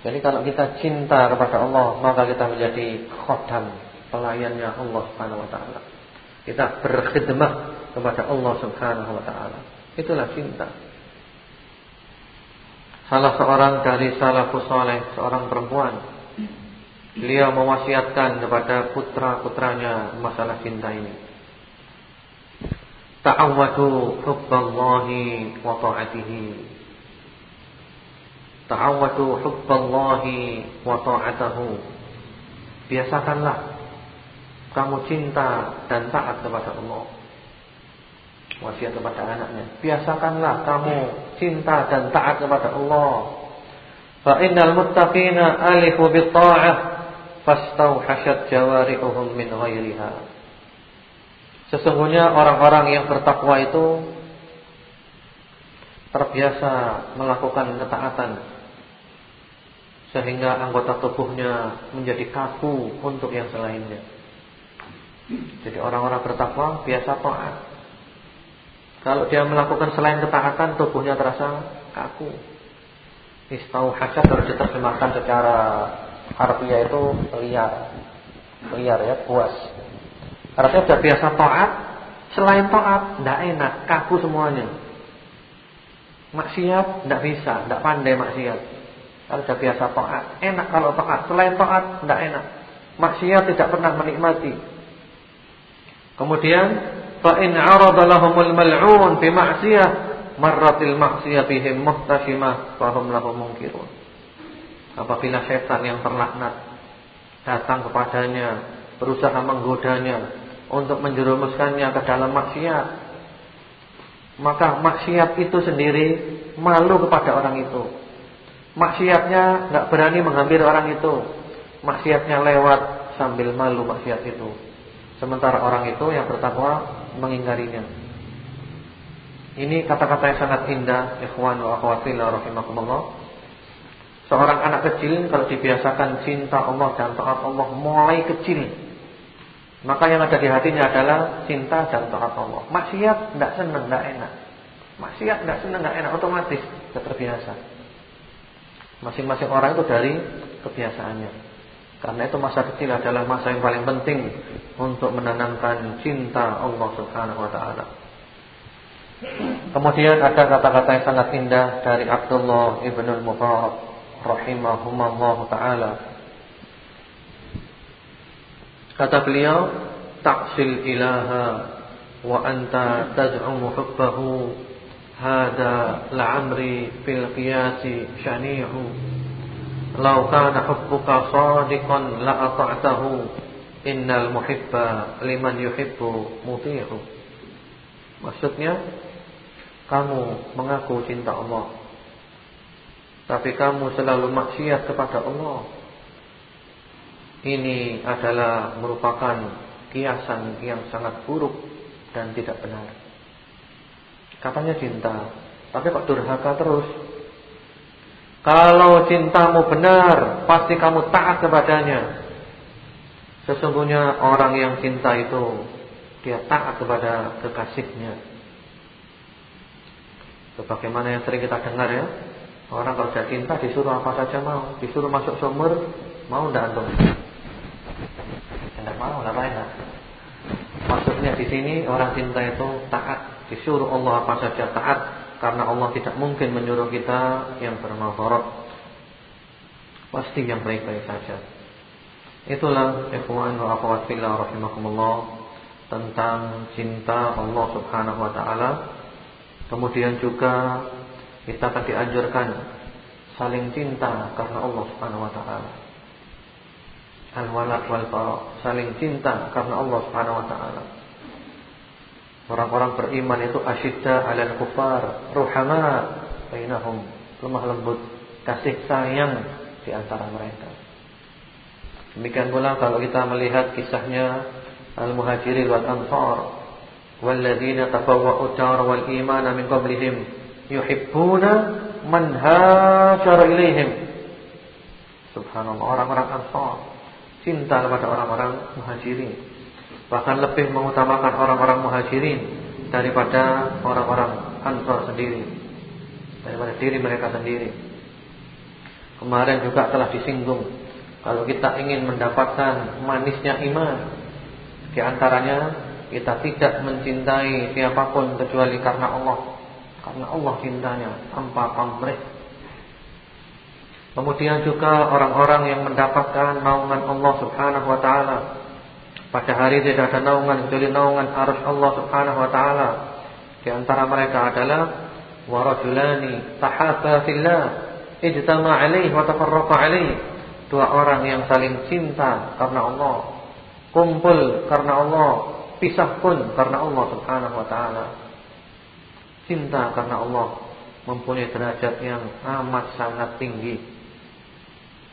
Jadi kalau kita cinta kepada Allah, maka kita menjadi khodam, pelayannya Allah Subhanahu wa taala. Kita berkhidmah kepada Allah Subhanahu wa taala. Itulah cinta. Salah seorang dari salafus saleh, seorang perempuan, beliau mewasiatkan kepada putra-putranya masalah cinta ini. Ta'awwadu hubballahi wa ta'atihi Ta'awwadu hubballahi wa ta'atahu Biasakanlah Kamu cinta dan taat kepada Allah. Wasiat kepada anaknya. Biasakanlah kamu cinta dan taat kepada Allah. Fa innal muttaqina alifu bitta'ah Fastauhashat jawarihum min ghairiha. Sesungguhnya orang-orang yang bertakwa itu terbiasa melakukan ketaatan sehingga anggota tubuhnya menjadi kaku untuk yang selainnya. Jadi orang-orang bertakwa biasa taat. Kalau dia melakukan selain ketaatan tubuhnya terasa kaku. Istau hasad harus diterjemahkan secara harfiah itu liar. Liar ya, puas. Artinya sudah biasa taat, selain taat tidak enak, kaku semuanya. Maksiat tidak bisa, tidak pandai maksiat. Kalau sudah biasa taat, enak kalau taat. Selain taat tidak enak. Maksiat tidak pernah menikmati. Kemudian fa in 'arada lahumul mal'un bi ma'siyah marratil ma'siyah bihim muhtasimah fa hum lahu munkirun. Apabila setan yang terlaknat datang kepadanya, berusaha menggodanya, untuk menjerumuskannya ke dalam maksiat. Maka maksiat itu sendiri malu kepada orang itu. Maksiatnya nggak berani menghampiri orang itu. Maksiatnya lewat sambil malu maksiat itu. Sementara orang itu yang bertakwa mengingkarinya. Ini kata-kata yang sangat indah, ikhwan wa akhwati rahimakumullah. Seorang anak kecil kalau dibiasakan cinta Allah dan taat Allah mulai kecil maka yang ada di hatinya adalah cinta dan taat Allah. Maksiat tidak senang, tidak enak. Maksiat tidak senang, tidak enak, otomatis sudah terbiasa. Masing-masing orang itu dari kebiasaannya. Karena itu masa kecil adalah masa yang paling penting untuk menanamkan cinta Allah Subhanahu wa taala. Kemudian ada kata-kata yang sangat indah dari Abdullah ibn al-Mubarak rahimahumullah taala. Kata beliau, "Taksil ilaha wa anta taz'umu hubbahu. Hada la'amri fil qiyasi syani'u law kana hubbuka sadiqan la ata'tahu innal muhibba liman yuhibbu muti'u." Maksudnya, kamu mengaku cinta Allah tapi kamu selalu maksiat kepada Allah ini adalah merupakan kiasan yang sangat buruk dan tidak benar. Katanya cinta, tapi kok durhaka terus. Kalau cintamu benar, pasti kamu taat kepadanya. Sesungguhnya orang yang cinta itu dia taat kepada kekasihnya. Sebagaimana yang sering kita dengar ya, orang kalau sudah cinta disuruh apa saja mau, disuruh masuk sumur mau tidak antum? Tidak mau, nggak enak. Maksudnya di sini orang cinta itu taat, disuruh Allah apa saja taat, karena Allah tidak mungkin menyuruh kita yang bermafarat. Pasti yang baik-baik saja. Itulah ikhwan wa akhwat fillah rahimakumullah tentang cinta Allah Subhanahu wa taala. Kemudian juga kita akan dianjurkan saling cinta karena Allah Subhanahu wa taala al-wala wal saling cinta karena Allah Subhanahu wa taala. Orang-orang beriman itu asyidda 'alal kufar, ruhama bainahum, lemah lembut, kasih sayang di antara mereka. Demikian pula kalau kita melihat kisahnya al-muhajirin wal ansar walladzina tabawwa'u dar wal imana min qablihim yuhibbuna man hajara ilaihim. Subhanallah orang-orang ansar cinta kepada orang-orang muhajirin. Bahkan lebih mengutamakan orang-orang muhajirin daripada orang-orang ansor sendiri. Daripada diri mereka sendiri. Kemarin juga telah disinggung. Kalau kita ingin mendapatkan manisnya iman. Di antaranya kita tidak mencintai siapa pun kecuali karena Allah. Karena Allah cintanya tanpa pamrih Kemudian juga orang-orang yang mendapatkan naungan Allah Subhanahu wa taala. Pada hari tidak ada naungan kecuali naungan arus Allah Subhanahu wa taala. Di antara mereka adalah warajulani tahabba fillah ijtama alaihi wa tafarraqa alaihi. Dua orang yang saling cinta karena Allah, kumpul karena Allah, pisah pun karena Allah Subhanahu wa taala. Cinta karena Allah mempunyai derajat yang amat sangat tinggi.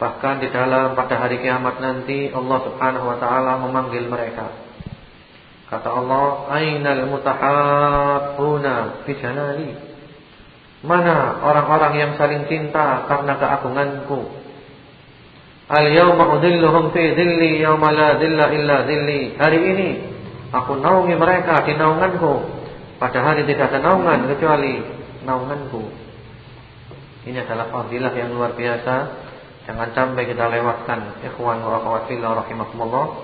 Bahkan di dalam pada hari kiamat nanti Allah Subhanahu wa taala memanggil mereka. Kata Allah, "Ainal mutahabbuna fi jalali?" Mana orang-orang yang saling cinta karena keagunganku? Al-yawma udhilluhum fi dhilli yawma la dhilla illa dhilli. Hari ini aku naungi mereka di naunganku. Pada hari tidak ada naungan kecuali naunganku. Ini adalah fadilah yang luar biasa. Jangan sampai kita lewatkan. Ikhwan wa akhwat fillah rahimakumullah.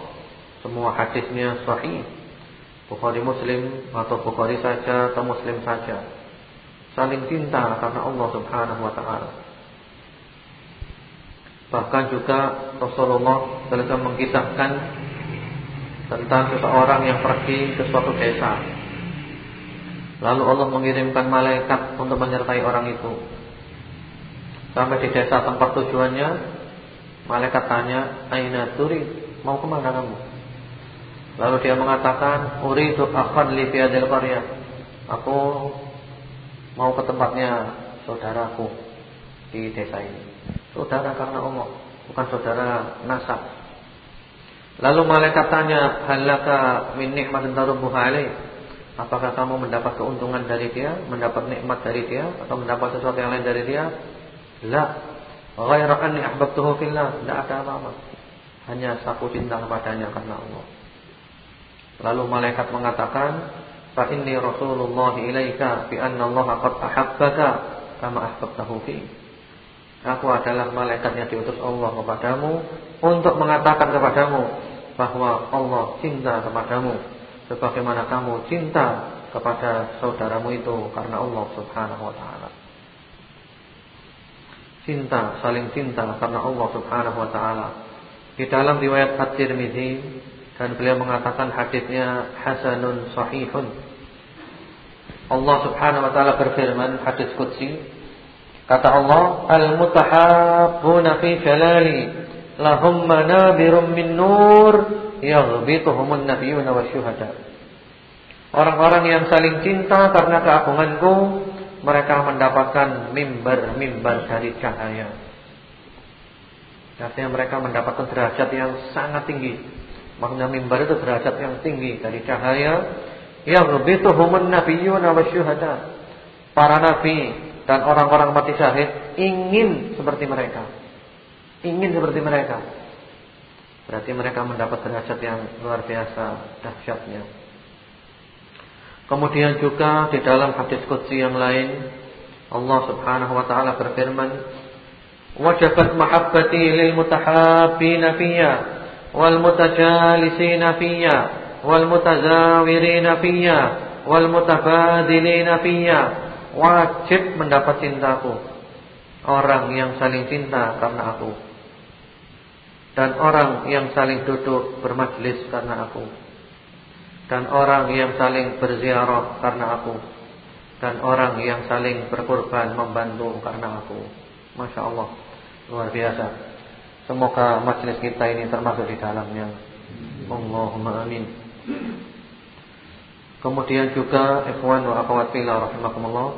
Semua hadisnya sahih. Bukhari Muslim atau Bukhari saja atau Muslim saja saling cinta karena Allah Subhanahu wa taala. Bahkan juga Rasulullah SAW mengkisahkan tentang seseorang yang pergi ke suatu desa. Lalu Allah mengirimkan malaikat untuk menyertai orang itu. Sampai di desa tempat tujuannya, malaikat tanya, "Aina turi? Mau ke mana kamu?" Lalu dia mengatakan, "Uridu akhan li fi hadhil qaryah." Aku mau ke tempatnya saudaraku di desa ini. Saudara karena Allah, bukan saudara nasab. Lalu malaikat tanya, "Halaka min nikmatin tarubbuha alaih?" Apakah kamu mendapat keuntungan dari dia, mendapat nikmat dari dia atau mendapat sesuatu yang lain dari dia? La, ghaira anni ahbabtuhu fillah, tidak ada apa-apa. Hanya aku cinta kepadanya karena Allah. Lalu malaikat mengatakan, fa inni rasulullah ilaika bi anna Allah qad ahabbaka kama ahbabtahu fi. Aku adalah malaikat yang diutus Allah kepadamu untuk mengatakan kepadamu bahwa Allah cinta kepadamu sebagaimana kamu cinta kepada saudaramu itu karena Allah Subhanahu wa taala. Cinta, saling cinta karena Allah Subhanahu wa taala. Di dalam riwayat At-Tirmizi dan beliau mengatakan hadisnya hasanun sahihun. Allah Subhanahu wa taala berfirman hadis qudsi kata Allah al-mutahabbuna fi jalali lahum manabirum min nur yaghbituhumun nabiyyuna wasyuhada. Orang-orang yang saling cinta karena keagunganku, mereka mendapatkan mimbar-mimbar dari cahaya. Artinya mereka mendapatkan derajat yang sangat tinggi. Makna mimbar itu derajat yang tinggi dari cahaya. Yaghbituhumun nabiyyuna wasyuhada. Para nabi dan orang-orang mati syahid ingin seperti mereka. Ingin seperti mereka. Berarti mereka mendapat derajat yang luar biasa dahsyatnya. Kemudian juga di dalam hadis qudsi yang lain Allah Subhanahu wa taala berfirman, "Wajabat mahabbati lil mutahabbina fiyya wal mutajalisina fiyya wal mutazawirina fiyya wal mutabadilina fiyya." Wajib mendapat cintaku orang yang saling cinta karena aku dan orang yang saling duduk bermajlis karena aku dan orang yang saling berziarah karena aku dan orang yang saling berkorban membantu karena aku. Masya Allah luar biasa. Semoga majlis kita ini termasuk di dalamnya. Allahumma amin. Kemudian juga ikhwan wa akhwat fillah rahimakumullah.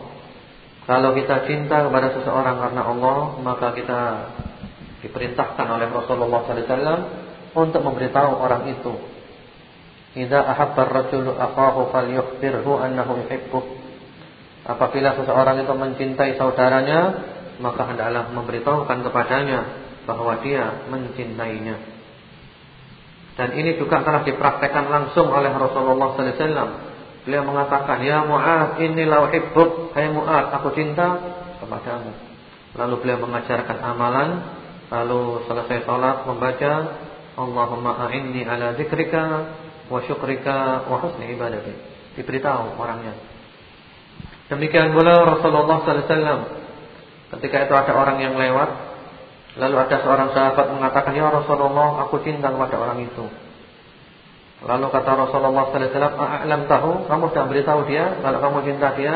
Kalau kita cinta kepada seseorang karena Allah, maka kita diperintahkan oleh Rasulullah SAW untuk memberitahu orang itu. Idza ahabba ar-rajulu akahu falyukhbirhu annahu yuhibbuh. Apabila seseorang itu mencintai saudaranya, maka hendaklah memberitahukan kepadanya bahwa dia mencintainya. Dan ini juga telah dipraktekkan langsung oleh Rasulullah sallallahu alaihi wasallam. Beliau mengatakan, "Ya Mu'adz, inni la uhibbuk." Hai Mu'adz, aku cinta kepadamu. Lalu beliau mengajarkan amalan Lalu selesai salat membaca Allahumma a'inni ala zikrika wa syukrika wa husni ibadatik. Diberitahu orangnya. Demikian pula Rasulullah sallallahu alaihi wasallam ketika itu ada orang yang lewat lalu ada seorang sahabat mengatakan ya Rasulullah aku cinta kepada orang itu. Lalu kata Rasulullah sallallahu alaihi wasallam a'lam tahu kamu sudah beritahu dia kalau kamu cinta dia?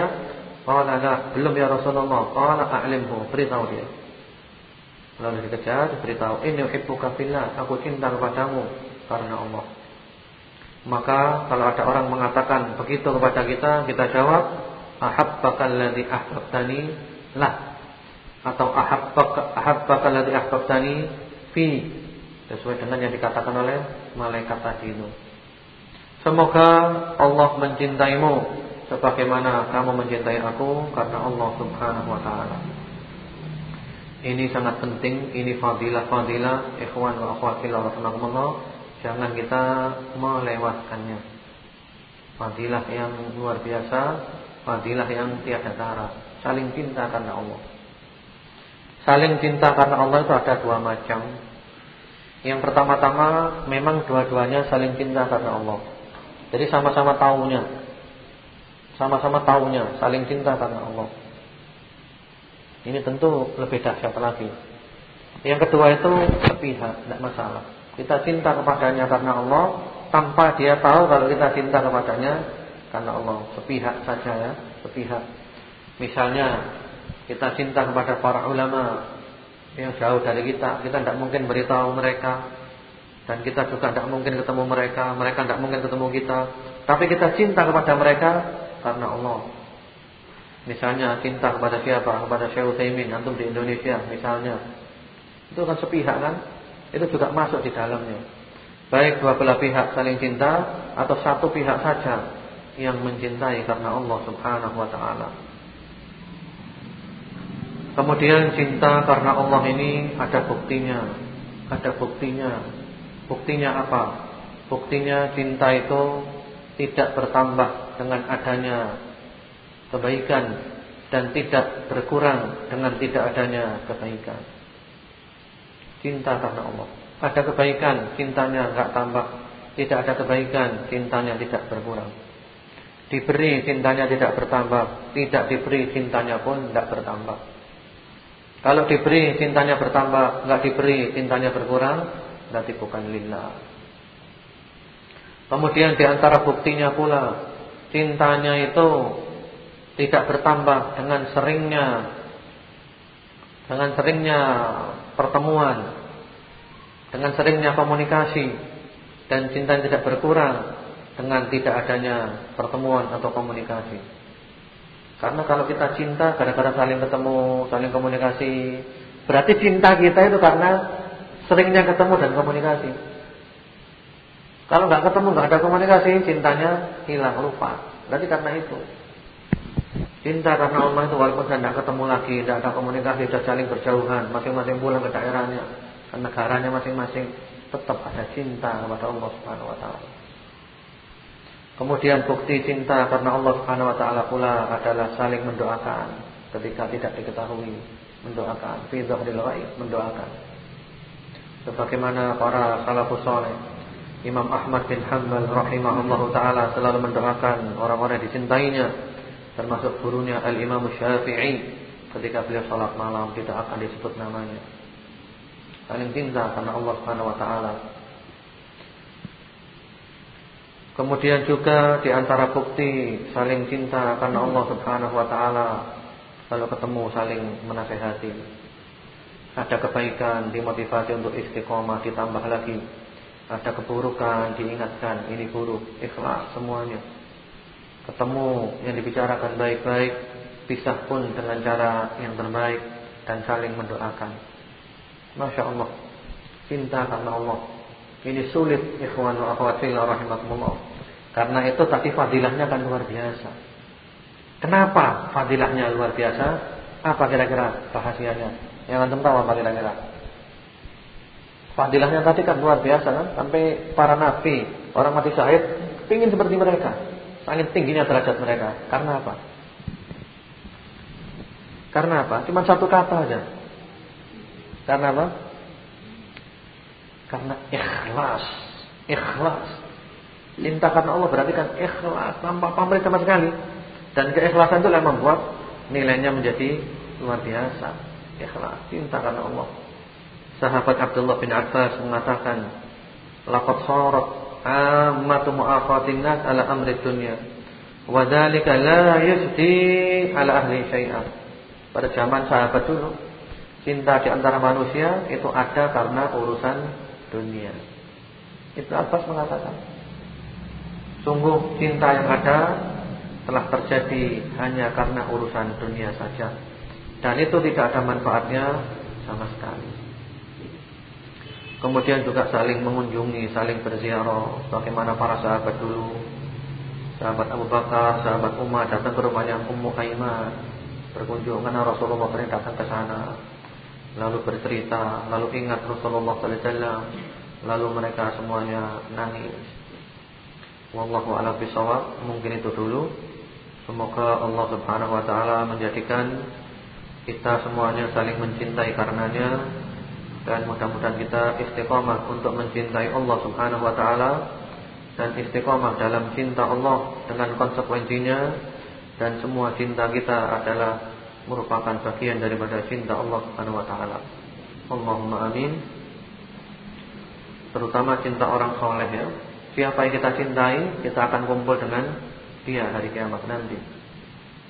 Qala la belum ya Rasulullah. Qala a'limhu beritahu dia. Lalu dikejar, diberitahu, "Inni uhibbuka fillah." Aku cinta kepadamu karena Allah. Maka kalau ada orang mengatakan begitu kepada kita, kita jawab, "Ahabbaka alladhi ahbabtani lah." Atau ahabbaka ahabbaka alladhi ahbabtani fi. Sesuai dengan yang dikatakan oleh malaikat tadi itu. Semoga Allah mencintaimu sebagaimana kamu mencintai aku karena Allah Subhanahu wa taala. Ini sangat penting, ini fadilah-fadilah ikhwan wa akhwat fillah rahimakumullah. Jangan kita melewatkannya. Fadilah yang luar biasa, fadilah yang tiada tara. Saling cinta karena Allah. Saling cinta karena Allah itu ada dua macam. Yang pertama-tama memang dua-duanya saling cinta karena Allah. Jadi sama-sama tahunya. Sama-sama tahunya, saling cinta karena Allah. Ini tentu lebih dahsyat lagi. Yang kedua itu sepihak, tidak masalah. Kita cinta kepadanya karena Allah tanpa dia tahu kalau kita cinta kepadanya karena Allah. Sepihak saja ya, sepihak. Misalnya kita cinta kepada para ulama yang jauh dari kita, kita tidak mungkin beritahu mereka dan kita juga tidak mungkin ketemu mereka, mereka tidak mungkin ketemu kita. Tapi kita cinta kepada mereka karena Allah. Misalnya cinta kepada siapa? Kepada Syekh Utsaimin antum di Indonesia misalnya. Itu kan sepihak kan? Itu juga masuk di dalamnya. Baik dua belah pihak saling cinta atau satu pihak saja yang mencintai karena Allah Subhanahu wa taala. Kemudian cinta karena Allah ini ada buktinya. Ada buktinya. Buktinya apa? Buktinya cinta itu tidak bertambah dengan adanya kebaikan dan tidak berkurang dengan tidak adanya kebaikan. Cinta karena Allah. Ada kebaikan, cintanya enggak tambah. Tidak ada kebaikan, cintanya tidak berkurang. Diberi cintanya tidak bertambah, tidak diberi cintanya pun tidak bertambah. Kalau diberi cintanya bertambah, enggak diberi cintanya berkurang, berarti bukan lillah. Kemudian di antara buktinya pula cintanya itu tidak bertambah dengan seringnya dengan seringnya pertemuan, dengan seringnya komunikasi dan cinta tidak berkurang dengan tidak adanya pertemuan atau komunikasi. Karena kalau kita cinta gara-gara saling ketemu, saling komunikasi, berarti cinta kita itu karena seringnya ketemu dan komunikasi. Kalau nggak ketemu, nggak ada komunikasi, cintanya hilang, lupa. Berarti karena itu. Cinta karena Allah itu walaupun saya tidak ketemu lagi, tidak ada komunikasi, sudah saling berjauhan, masing-masing pulang ke daerahnya, ke negaranya masing-masing, tetap ada cinta kepada Allah Subhanahu wa taala. Kemudian bukti cinta karena Allah Subhanahu wa taala pula adalah saling mendoakan ketika tidak diketahui, mendoakan fi ghaib, mendoakan. Sebagaimana para salafus saleh Imam Ahmad bin Hanbal rahimahullahu taala selalu mendoakan orang-orang yang dicintainya termasuk gurunya Al-Imam Syafi'i ketika beliau salat malam tidak akan disebut namanya. Saling cinta karena Allah Subhanahu wa taala. Kemudian juga di antara bukti saling cinta karena Allah Subhanahu wa taala kalau ketemu saling menasehati. Ada kebaikan dimotivasi untuk istiqomah ditambah lagi. Ada keburukan diingatkan ini buruk, ikhlas semuanya ketemu yang dibicarakan baik-baik, pisah pun dengan cara yang terbaik dan saling mendoakan. Masya Allah, cinta karena Allah. Ini sulit ikhwan wa akhwat rahimakumullah. Karena itu tadi fadilahnya kan luar biasa. Kenapa fadilahnya luar biasa? Apa kira-kira rahasianya? Yang antum tahu apa kira-kira? Fadilahnya tadi kan luar biasa kan? Sampai para nabi, orang mati syahid, ingin seperti mereka. Sangat tingginya derajat mereka. Karena apa? Karena apa? Cuma satu kata aja. Karena apa? Karena ikhlas. Ikhlas. Cinta karena Allah berarti kan ikhlas tanpa pamrih sama sekali. Dan keikhlasan itu yang membuat nilainya menjadi luar biasa. Ikhlas, cinta karena Allah. Sahabat Abdullah bin Abbas mengatakan, "Laqad sarat ammatu mu'akhatin nas ala amri dunya. Wa dzalika la yusdi ala ahli syai'an pada zaman sahabat dulu cinta di antara manusia itu ada karena urusan dunia. Itu Abbas mengatakan sungguh cinta yang ada telah terjadi hanya karena urusan dunia saja. Dan itu tidak ada manfaatnya sama sekali Kemudian juga saling mengunjungi, saling berziarah. Bagaimana para sahabat dulu? Sahabat Abu Bakar, sahabat Umar Datang ke rumahnya Ummu Aiman Berkunjung karena Rasulullah sering datang ke sana. Lalu bercerita Lalu ingat Rasulullah SAW Lalu mereka semuanya nangis. Wallahu a'lam bishawab. Mungkin itu dulu. Semoga Allah subhanahu wa ta'ala menjadikan Kita semuanya saling mencintai karenanya dan mudah-mudahan kita istiqamah untuk mencintai Allah Subhanahu wa taala dan istiqamah dalam cinta Allah dengan konsekuensinya dan semua cinta kita adalah merupakan bagian daripada cinta Allah Subhanahu wa taala. Allahumma amin. Terutama cinta orang soleh ya. Siapa yang kita cintai, kita akan kumpul dengan dia hari kiamat nanti.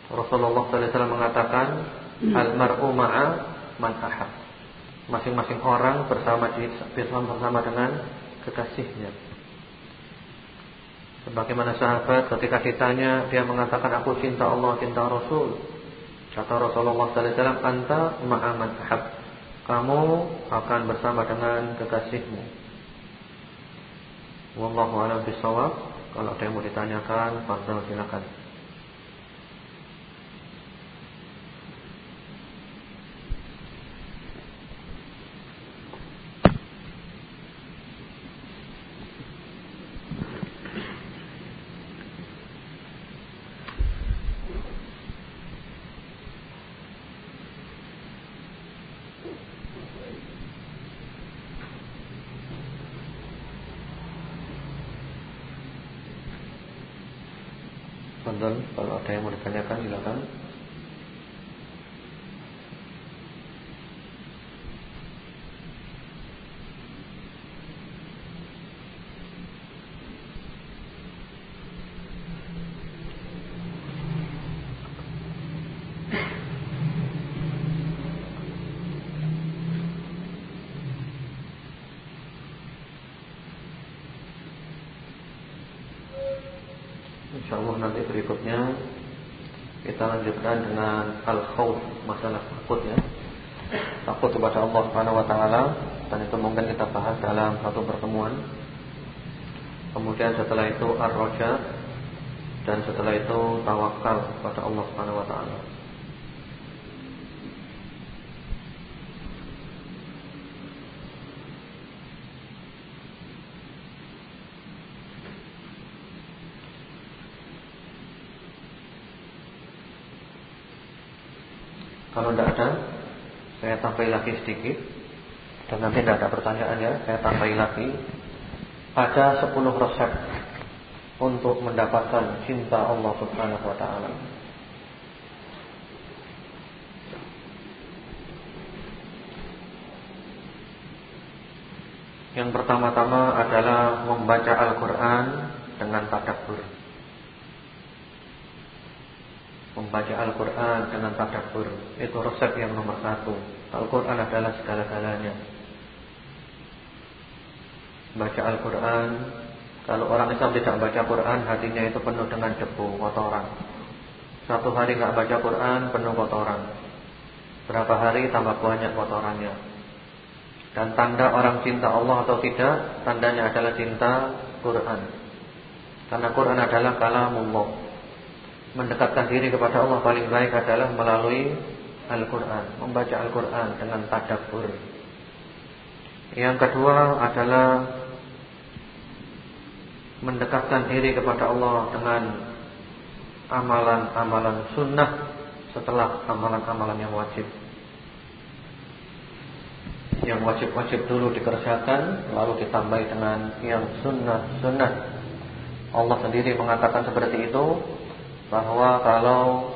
Rasulullah sallallahu alaihi wasallam mengatakan, "Al-mar'u ma'a man ahab." Masing-masing orang bersama bersama dengan kekasihnya. Sebagaimana sahabat ketika ditanya dia mengatakan aku cinta Allah, cinta Rasul. Kata Rasulullah sallallahu alaihi wasallam, "Anta ma'aman ahab." Kamu akan bersama dengan kekasihmu. Wallahu a'lam bishawab. Kalau ada yang mau ditanyakan, fadhil silakan. Kalau ada yang mau ditanyakan silakan. Al-khauf, masalah takut ya. Takut kepada Allah Subhanahu wa taala dan itu mungkin kita bahas dalam satu pertemuan. Kemudian setelah itu ar-raja dan setelah itu tawakal kepada Allah Subhanahu wa taala. Kalau tidak ada Saya tambah lagi sedikit. Dan nanti tidak ada pertanyaan ya Saya tambah lagi. Ada 10 resep Untuk mendapatkan cinta Allah subhanahu wa ta'ala. Yang pertama-tama adalah Membaca Al-Quran Dengan tadabbur Membaca Al-Quran dengan tadabbur Itu resep yang nomor satu. Al-Quran adalah segala-galanya. Baca Al-Quran. Kalau orang Islam tidak baca Quran Hatinya itu penuh dengan debu, kotoran. Satu hari tidak baca Quran Penuh kotoran. Berapa hari tambah banyak kotorannya. Dan tanda orang cinta Allah atau tidak Tandanya adalah cinta Quran. Karena Quran adalah kalamullah mendekatkan diri kepada Allah paling baik adalah melalui Al-Quran Membaca Al-Quran dengan tadabbur Yang kedua adalah Mendekatkan diri kepada Allah dengan Amalan-amalan sunnah Setelah amalan-amalan yang wajib. Yang wajib-wajib dulu dikerjakan Lalu ditambah dengan yang sunnah-sunnah. Allah sendiri mengatakan seperti itu bahwa kalau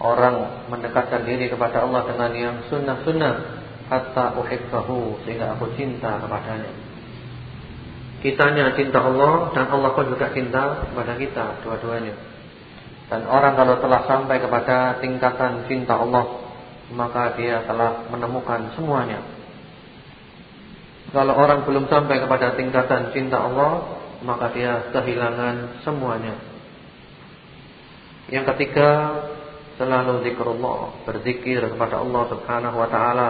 orang mendekatkan diri kepada Allah dengan yang sunnah-sunnah hatta uhibbahu sehingga aku cinta kepadanya. Kitanya cinta Allah dan Allah pun juga cinta kepada kita dua-duanya. Dan orang kalau telah sampai kepada tingkatan cinta Allah maka dia telah menemukan semuanya. Kalau orang belum sampai kepada tingkatan cinta Allah maka dia kehilangan semuanya. Yang ketiga, selalu zikrullah, berzikir kepada Allah Subhanahu wa taala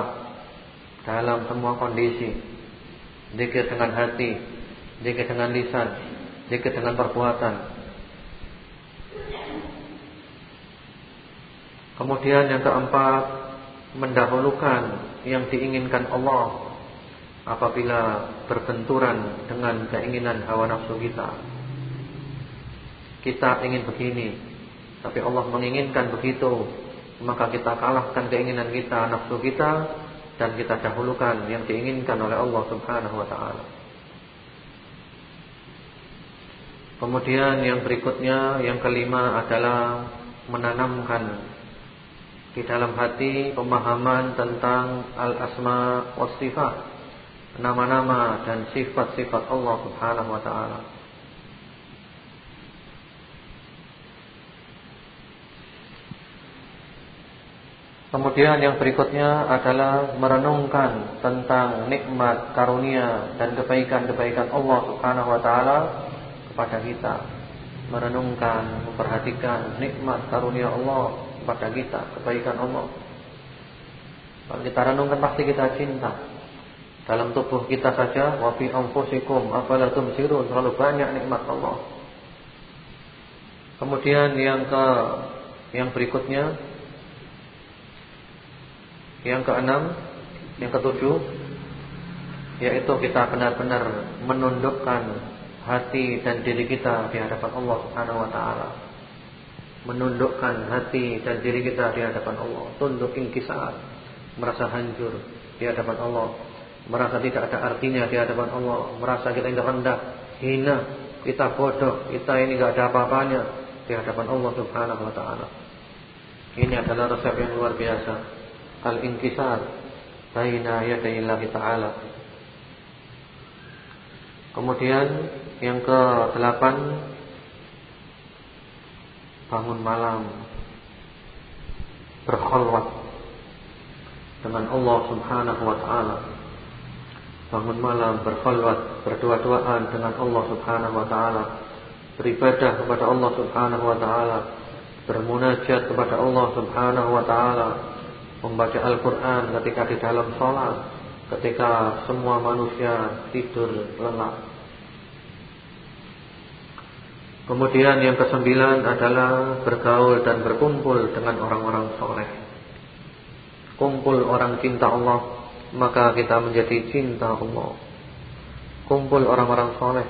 dalam semua kondisi. Zikir dengan hati, zikir dengan lisan, zikir dengan perbuatan. Kemudian yang keempat, mendahulukan yang diinginkan Allah apabila berbenturan dengan keinginan hawa nafsu kita. Kita ingin begini, tapi Allah menginginkan begitu, maka kita kalahkan keinginan kita, nafsu kita dan kita dahulukan yang diinginkan oleh Allah Subhanahu wa taala. Kemudian yang berikutnya, yang kelima adalah menanamkan di dalam hati pemahaman tentang al-asma was sifat nama-nama dan sifat-sifat Allah Subhanahu wa taala. Kemudian yang berikutnya adalah merenungkan tentang nikmat, karunia dan kebaikan-kebaikan Allah Subhanahu wa taala kepada kita. Merenungkan, memperhatikan nikmat karunia Allah kepada kita, kebaikan Allah. Kalau kita renungkan pasti kita cinta. Dalam tubuh kita saja wa fi anfusikum afala tumsirun terlalu banyak nikmat Allah. Kemudian yang ke yang berikutnya yang keenam, yang ketujuh yaitu kita benar-benar menundukkan hati dan diri kita di hadapan Allah Subhanahu taala. Menundukkan hati dan diri kita di hadapan Allah, tunduk ingkisar, merasa hancur di hadapan Allah merasa tidak ada artinya di hadapan Allah, merasa kita ini rendah, hina, kita bodoh, kita ini tidak ada apa-apanya di hadapan Allah Subhanahu wa taala. Ini adalah resep yang luar biasa. Al-inkisar baina yaday Allah taala. Kemudian yang ke-8 bangun malam. Berkhulwat dengan Allah Subhanahu wa taala. Bangun malam berkhulwat berdua-duaan dengan Allah Subhanahu wa taala. Beribadah kepada Allah Subhanahu wa taala. Bermunajat kepada Allah Subhanahu wa taala membaca Al-Qur'an ketika di dalam salat ketika semua manusia tidur lelap Kemudian yang kesembilan adalah bergaul dan berkumpul dengan orang-orang soleh. Kumpul orang cinta Allah maka kita menjadi cinta Allah. Kumpul orang-orang soleh,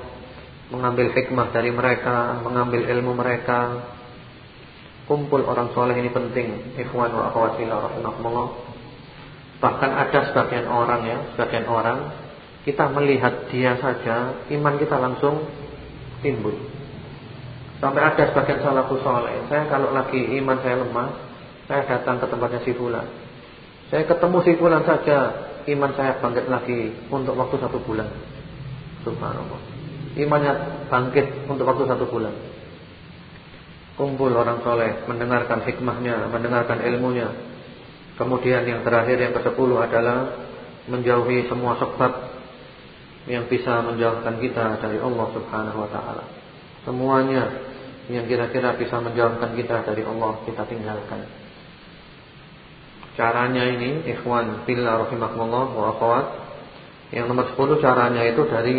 mengambil hikmah dari mereka, mengambil ilmu mereka. Kumpul orang soleh ini penting. Ikhwan wa akhwatillah rahimahullah. Bahkan ada sebagian orang ya, sebagian orang kita melihat dia saja, iman kita langsung timbul. Sampai ada sebagian salafus soleh. Saya kalau lagi iman saya lemah, saya datang ke tempatnya si fulan. Saya ketemu si fulan saja, iman saya bangkit lagi untuk waktu satu bulan. Subhanallah. Imannya bangkit untuk waktu satu bulan. Kumpul orang soleh, mendengarkan hikmahnya, mendengarkan ilmunya. Kemudian yang terakhir yang ke-10 adalah menjauhi semua sebab yang bisa menjauhkan kita dari Allah Subhanahu wa taala. Semuanya yang kira-kira bisa menjauhkan kita dari Allah kita tinggalkan. Caranya ini ikhwan fillah rahimakumullah wa akhwat. Yang nomor 10 caranya itu dari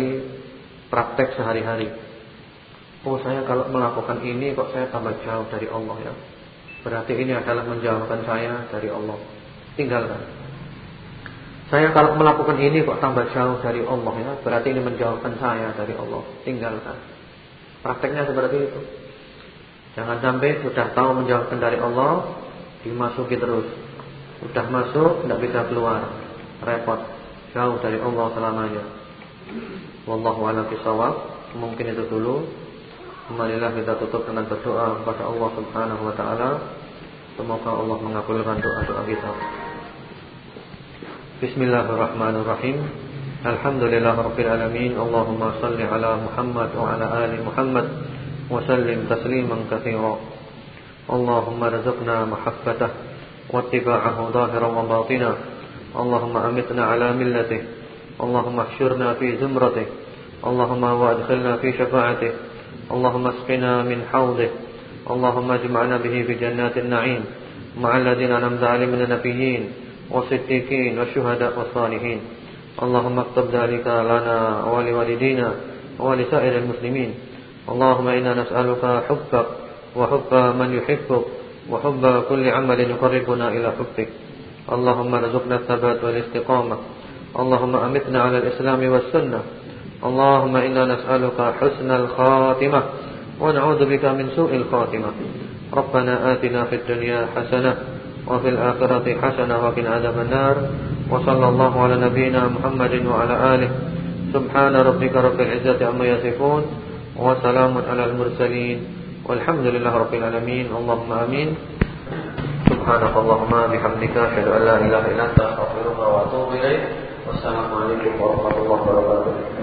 praktek sehari-hari. Oh saya kalau melakukan ini kok saya tambah jauh dari Allah ya. Berarti ini adalah menjauhkan saya dari Allah. Tinggalkan. Saya kalau melakukan ini kok tambah jauh dari Allah ya. Berarti ini menjauhkan saya dari Allah. Tinggalkan. Prakteknya seperti itu. Jangan sampai sudah tahu menjauhkan dari Allah dimasuki terus sudah masuk tidak bisa keluar Repot Jauh dari Allah selamanya Wallahu a'lam bishawab Mungkin itu dulu Marilah kita tutup dengan berdoa kepada Allah Subhanahu wa taala. Semoga Allah mengabulkan doa-doa kita. Bismillahirrahmanirrahim. Alhamdulillahirabbil alamin. Allahumma shalli ala Muhammad wa ala ali Muhammad wa sallim tasliman katsira. Allahumma rzuqna mahabbatah wa ittiba'ahu zahiran wa batinah. Allahumma amitna ala millatih. Allahumma ihsyurna fi zumratih. Allahumma wa adkhilna fi syafa'atih. اللهم اسقنا من حوضه. اللهم اجمعنا به في جنات النعيم. مع الذين أنعمت عليهم من النبيين والصديقين والشهداء والصالحين. اللهم اكتب ذلك لنا ولوالدينا ولسائر المسلمين. اللهم إنا نسألك حبك وحب من يحبك وحب كل عمل يقربنا إلى حبك. اللهم ارزقنا الثبات والاستقامة. اللهم أمتنا على الإسلام والسنة. اللهم إنا نسألك حسن الخاتمة ونعوذ بك من سوء الخاتمة. ربنا آتنا في الدنيا حسنة وفي الآخرة حسنة وقنا عذاب النار. وصلى الله على نبينا محمد وعلى آله. سبحان ربك رب العزة عما يصفون وسلام على المرسلين. والحمد لله رب العالمين. اللهم آمين. سبحانك اللهم بحمدك أشهد أن لا إله إلا أنت أستغفرك وأتوب إليك. والسلام عليكم ورحمة الله وبركاته.